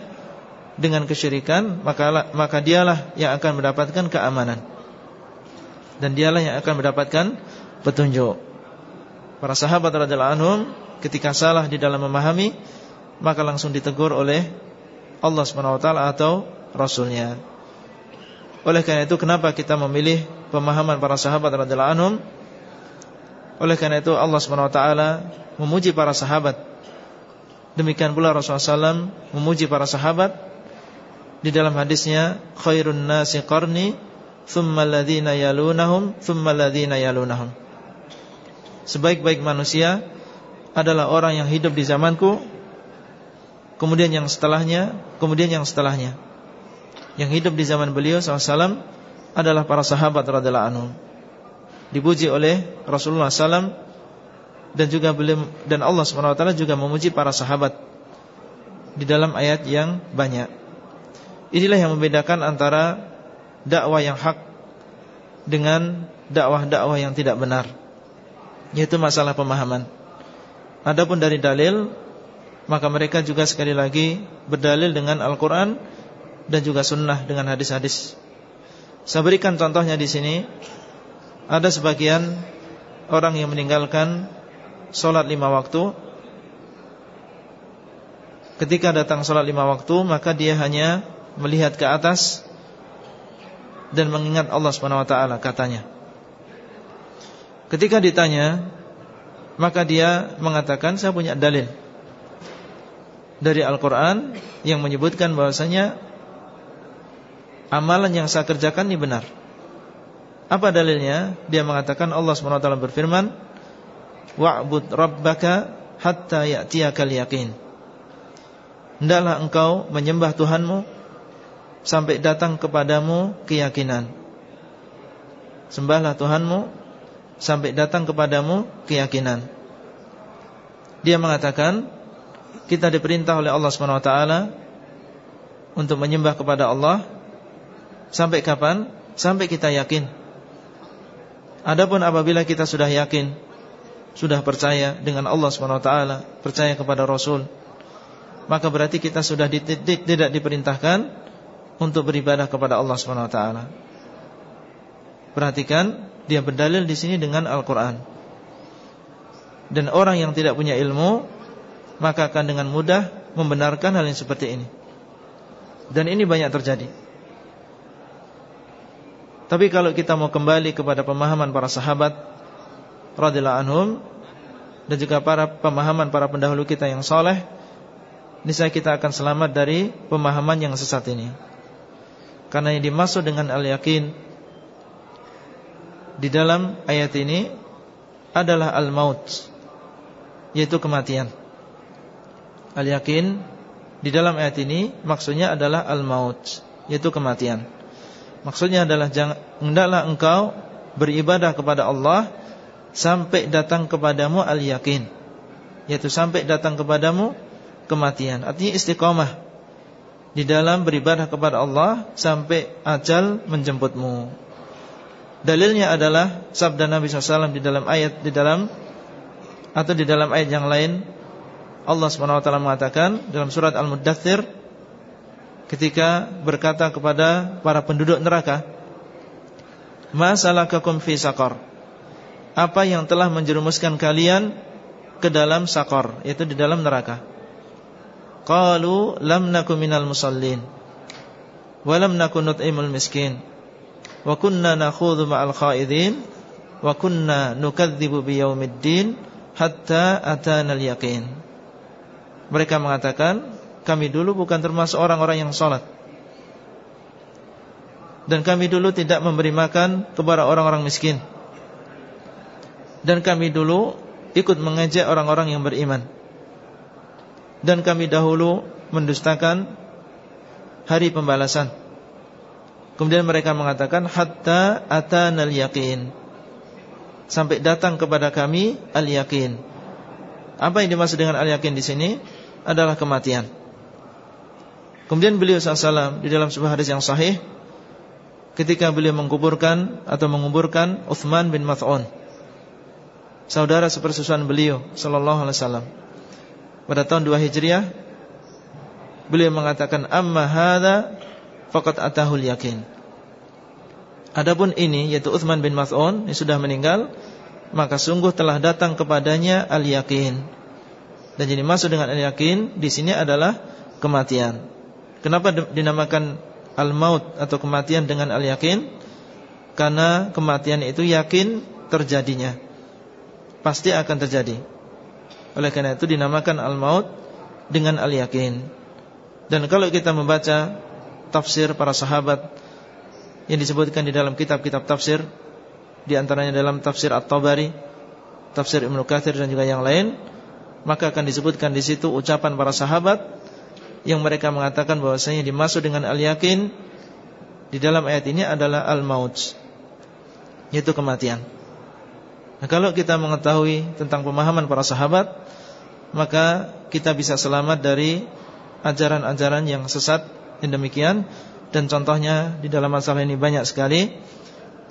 dengan kesyirikan, maka maka dialah yang akan mendapatkan keamanan. Dan dialah yang akan mendapatkan petunjuk. Para sahabat radhiyallahu anhum ketika salah di dalam memahami, maka langsung ditegur oleh Allah SWT atau Rasulnya. Oleh karena itu kenapa kita memilih pemahaman para sahabat radhiyallahu anhum? Oleh karena itu Allah SWT memuji para sahabat. Demikian pula Rasulullah SAW memuji para sahabat di dalam hadisnya khairun nasi qarni thumma alladhina yalunahum thumma alladhina yalunahum. Sebaik-baik manusia adalah orang yang hidup di zamanku kemudian yang setelahnya, kemudian yang setelahnya yang hidup di zaman beliau SAW adalah para sahabat radhiallahu anhu. Dipuji oleh Rasulullah SAW dan juga beliau dan Allah swt juga memuji para sahabat di dalam ayat yang banyak. Inilah yang membedakan antara dakwah yang hak dengan dakwah-dakwah yang tidak benar, yaitu masalah pemahaman. Adapun dari dalil, maka mereka juga sekali lagi berdalil dengan Al-Quran dan juga sunnah dengan hadis-hadis. Saya berikan contohnya di sini. Ada sebagian orang yang meninggalkan sholat lima waktu. Ketika datang sholat lima waktu, maka dia hanya melihat ke atas dan mengingat Allah Taala katanya. Ketika ditanya, maka dia mengatakan saya punya dalil dari Al-Quran yang menyebutkan bahwasanya amalan yang saya kerjakan ini benar. Apa dalilnya? Dia mengatakan Allah SWT berfirman, "Wa'bud rabbaka hatta ya'tiyakal yaqin." Hendaklah engkau menyembah Tuhanmu sampai datang kepadamu keyakinan. Sembahlah Tuhanmu sampai datang kepadamu keyakinan. Dia mengatakan, kita diperintah oleh Allah SWT untuk menyembah kepada Allah. Sampai kapan? Sampai kita yakin. Adapun apabila kita sudah yakin Sudah percaya dengan Allah SWT Percaya kepada Rasul Maka berarti kita sudah tidak diperintahkan Untuk beribadah kepada Allah SWT Perhatikan Dia berdalil di sini dengan Al-Quran. Dan orang yang tidak punya ilmu Maka akan dengan mudah Membenarkan hal yang seperti ini Dan ini banyak terjadi tapi kalau kita mau kembali kepada pemahaman para sahabat radhiyallahu anhum dan juga para pemahaman para pendahulu kita yang soleh, niscaya kita akan selamat dari pemahaman yang sesat ini. Karena yang dimaksud dengan al-yakin di dalam ayat ini adalah al-maut, yaitu kematian. Al-yakin di dalam ayat ini maksudnya adalah al-maut, yaitu kematian. Maksudnya adalah jangan hendaklah engkau beribadah kepada Allah sampai datang kepadamu al-yakin. Yaitu sampai datang kepadamu kematian. Artinya istiqomah di dalam beribadah kepada Allah sampai ajal menjemputmu. Dalilnya adalah sabda Nabi SAW di dalam ayat di dalam atau di dalam ayat yang lain Allah SWT mengatakan dalam surat Al-Muddathir ketika berkata kepada para penduduk neraka, "Masalakakum fi saqar?" Apa yang telah menjerumuskan kalian ke dalam sakor yaitu di dalam neraka qalu lam nakum minal musallin wa lam nakun nut'imul miskin wa kunna nakhudhu ma'al khaidin wa kunna nukadzibu biyaumiddin hatta atana al-yaqin mereka mengatakan kami dulu bukan termasuk orang-orang yang salat dan kami dulu tidak memberi makan kepada orang-orang miskin. Dan kami dulu ikut mengejek orang-orang yang beriman. Dan kami dahulu mendustakan hari pembalasan. Kemudian mereka mengatakan Hatta atanal yakin Sampai datang kepada kami al-yakin Apa yang dimaksud dengan al-yakin di sini Adalah kematian. Kemudian beliau SAW di dalam sebuah hadis yang sahih ketika beliau menguburkan atau menguburkan Uthman bin Mas'un saudara sepersusuan beliau sallallahu alaihi wasallam. Pada tahun 2 Hijriah beliau mengatakan amma hadza faqad atahul yakin. Adapun ini yaitu Uthman bin Mas'un yang sudah meninggal maka sungguh telah datang kepadanya al-yakin dan jadi masuk dengan al-yakin di sini adalah kematian. Kenapa dinamakan al-maut atau kematian dengan al-yakin karena kematian itu yakin terjadinya. Pasti akan terjadi. Oleh karena itu dinamakan al-maut dengan al-yakin dan kalau kita membaca tafsir para sahabat yang disebutkan di dalam kitab-kitab tafsir di antaranya dalam tafsir At-Tabari tafsir Ibnu Katsir dan juga yang lain maka akan disebutkan di situ ucapan para sahabat yang mereka mengatakan bahwasanya dimaksud dengan al-yakin di dalam ayat ini adalah al-maut yaitu kematian. Nah, kalau kita mengetahui tentang pemahaman para sahabat maka kita bisa selamat dari ajaran-ajaran yang sesat yang demikian dan contohnya di dalam masalah ini banyak sekali.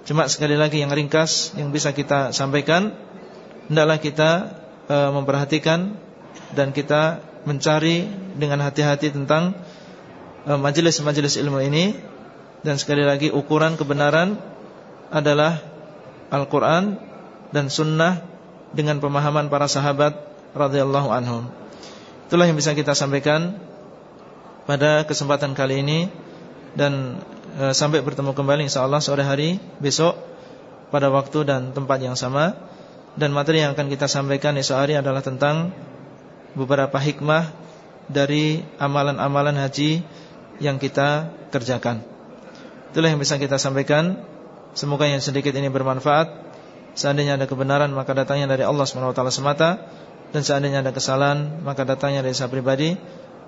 Cuma sekali lagi yang ringkas yang bisa kita sampaikan hendaklah kita e, memperhatikan dan kita mencari dengan hati-hati tentang eh, majelis-majelis ilmu ini. Dan sekali lagi ukuran kebenaran adalah Al-Quran dan Sunnah dengan pemahaman para sahabat radhiyallahu anhum. Itulah yang bisa kita sampaikan pada kesempatan kali ini. Dan e, sampai bertemu kembali insyaallah sore hari besok pada waktu dan tempat yang sama dan materi yang akan kita sampaikan esok hari adalah tentang beberapa hikmah dari amalan-amalan haji yang kita kerjakan. Itulah yang bisa kita sampaikan. Semoga yang sedikit ini bermanfaat. Seandainya ada kebenaran maka datangnya dari Allah SWT semata dan seandainya ada kesalahan maka datangnya dari saya pribadi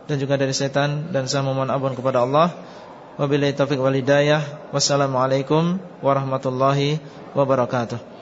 dan juga dari setan dan saya memohon ampun kepada Allah. Wabillahi taufiq wal hidayah. Wassalamualaikum warahmatullahi wabarakatuh.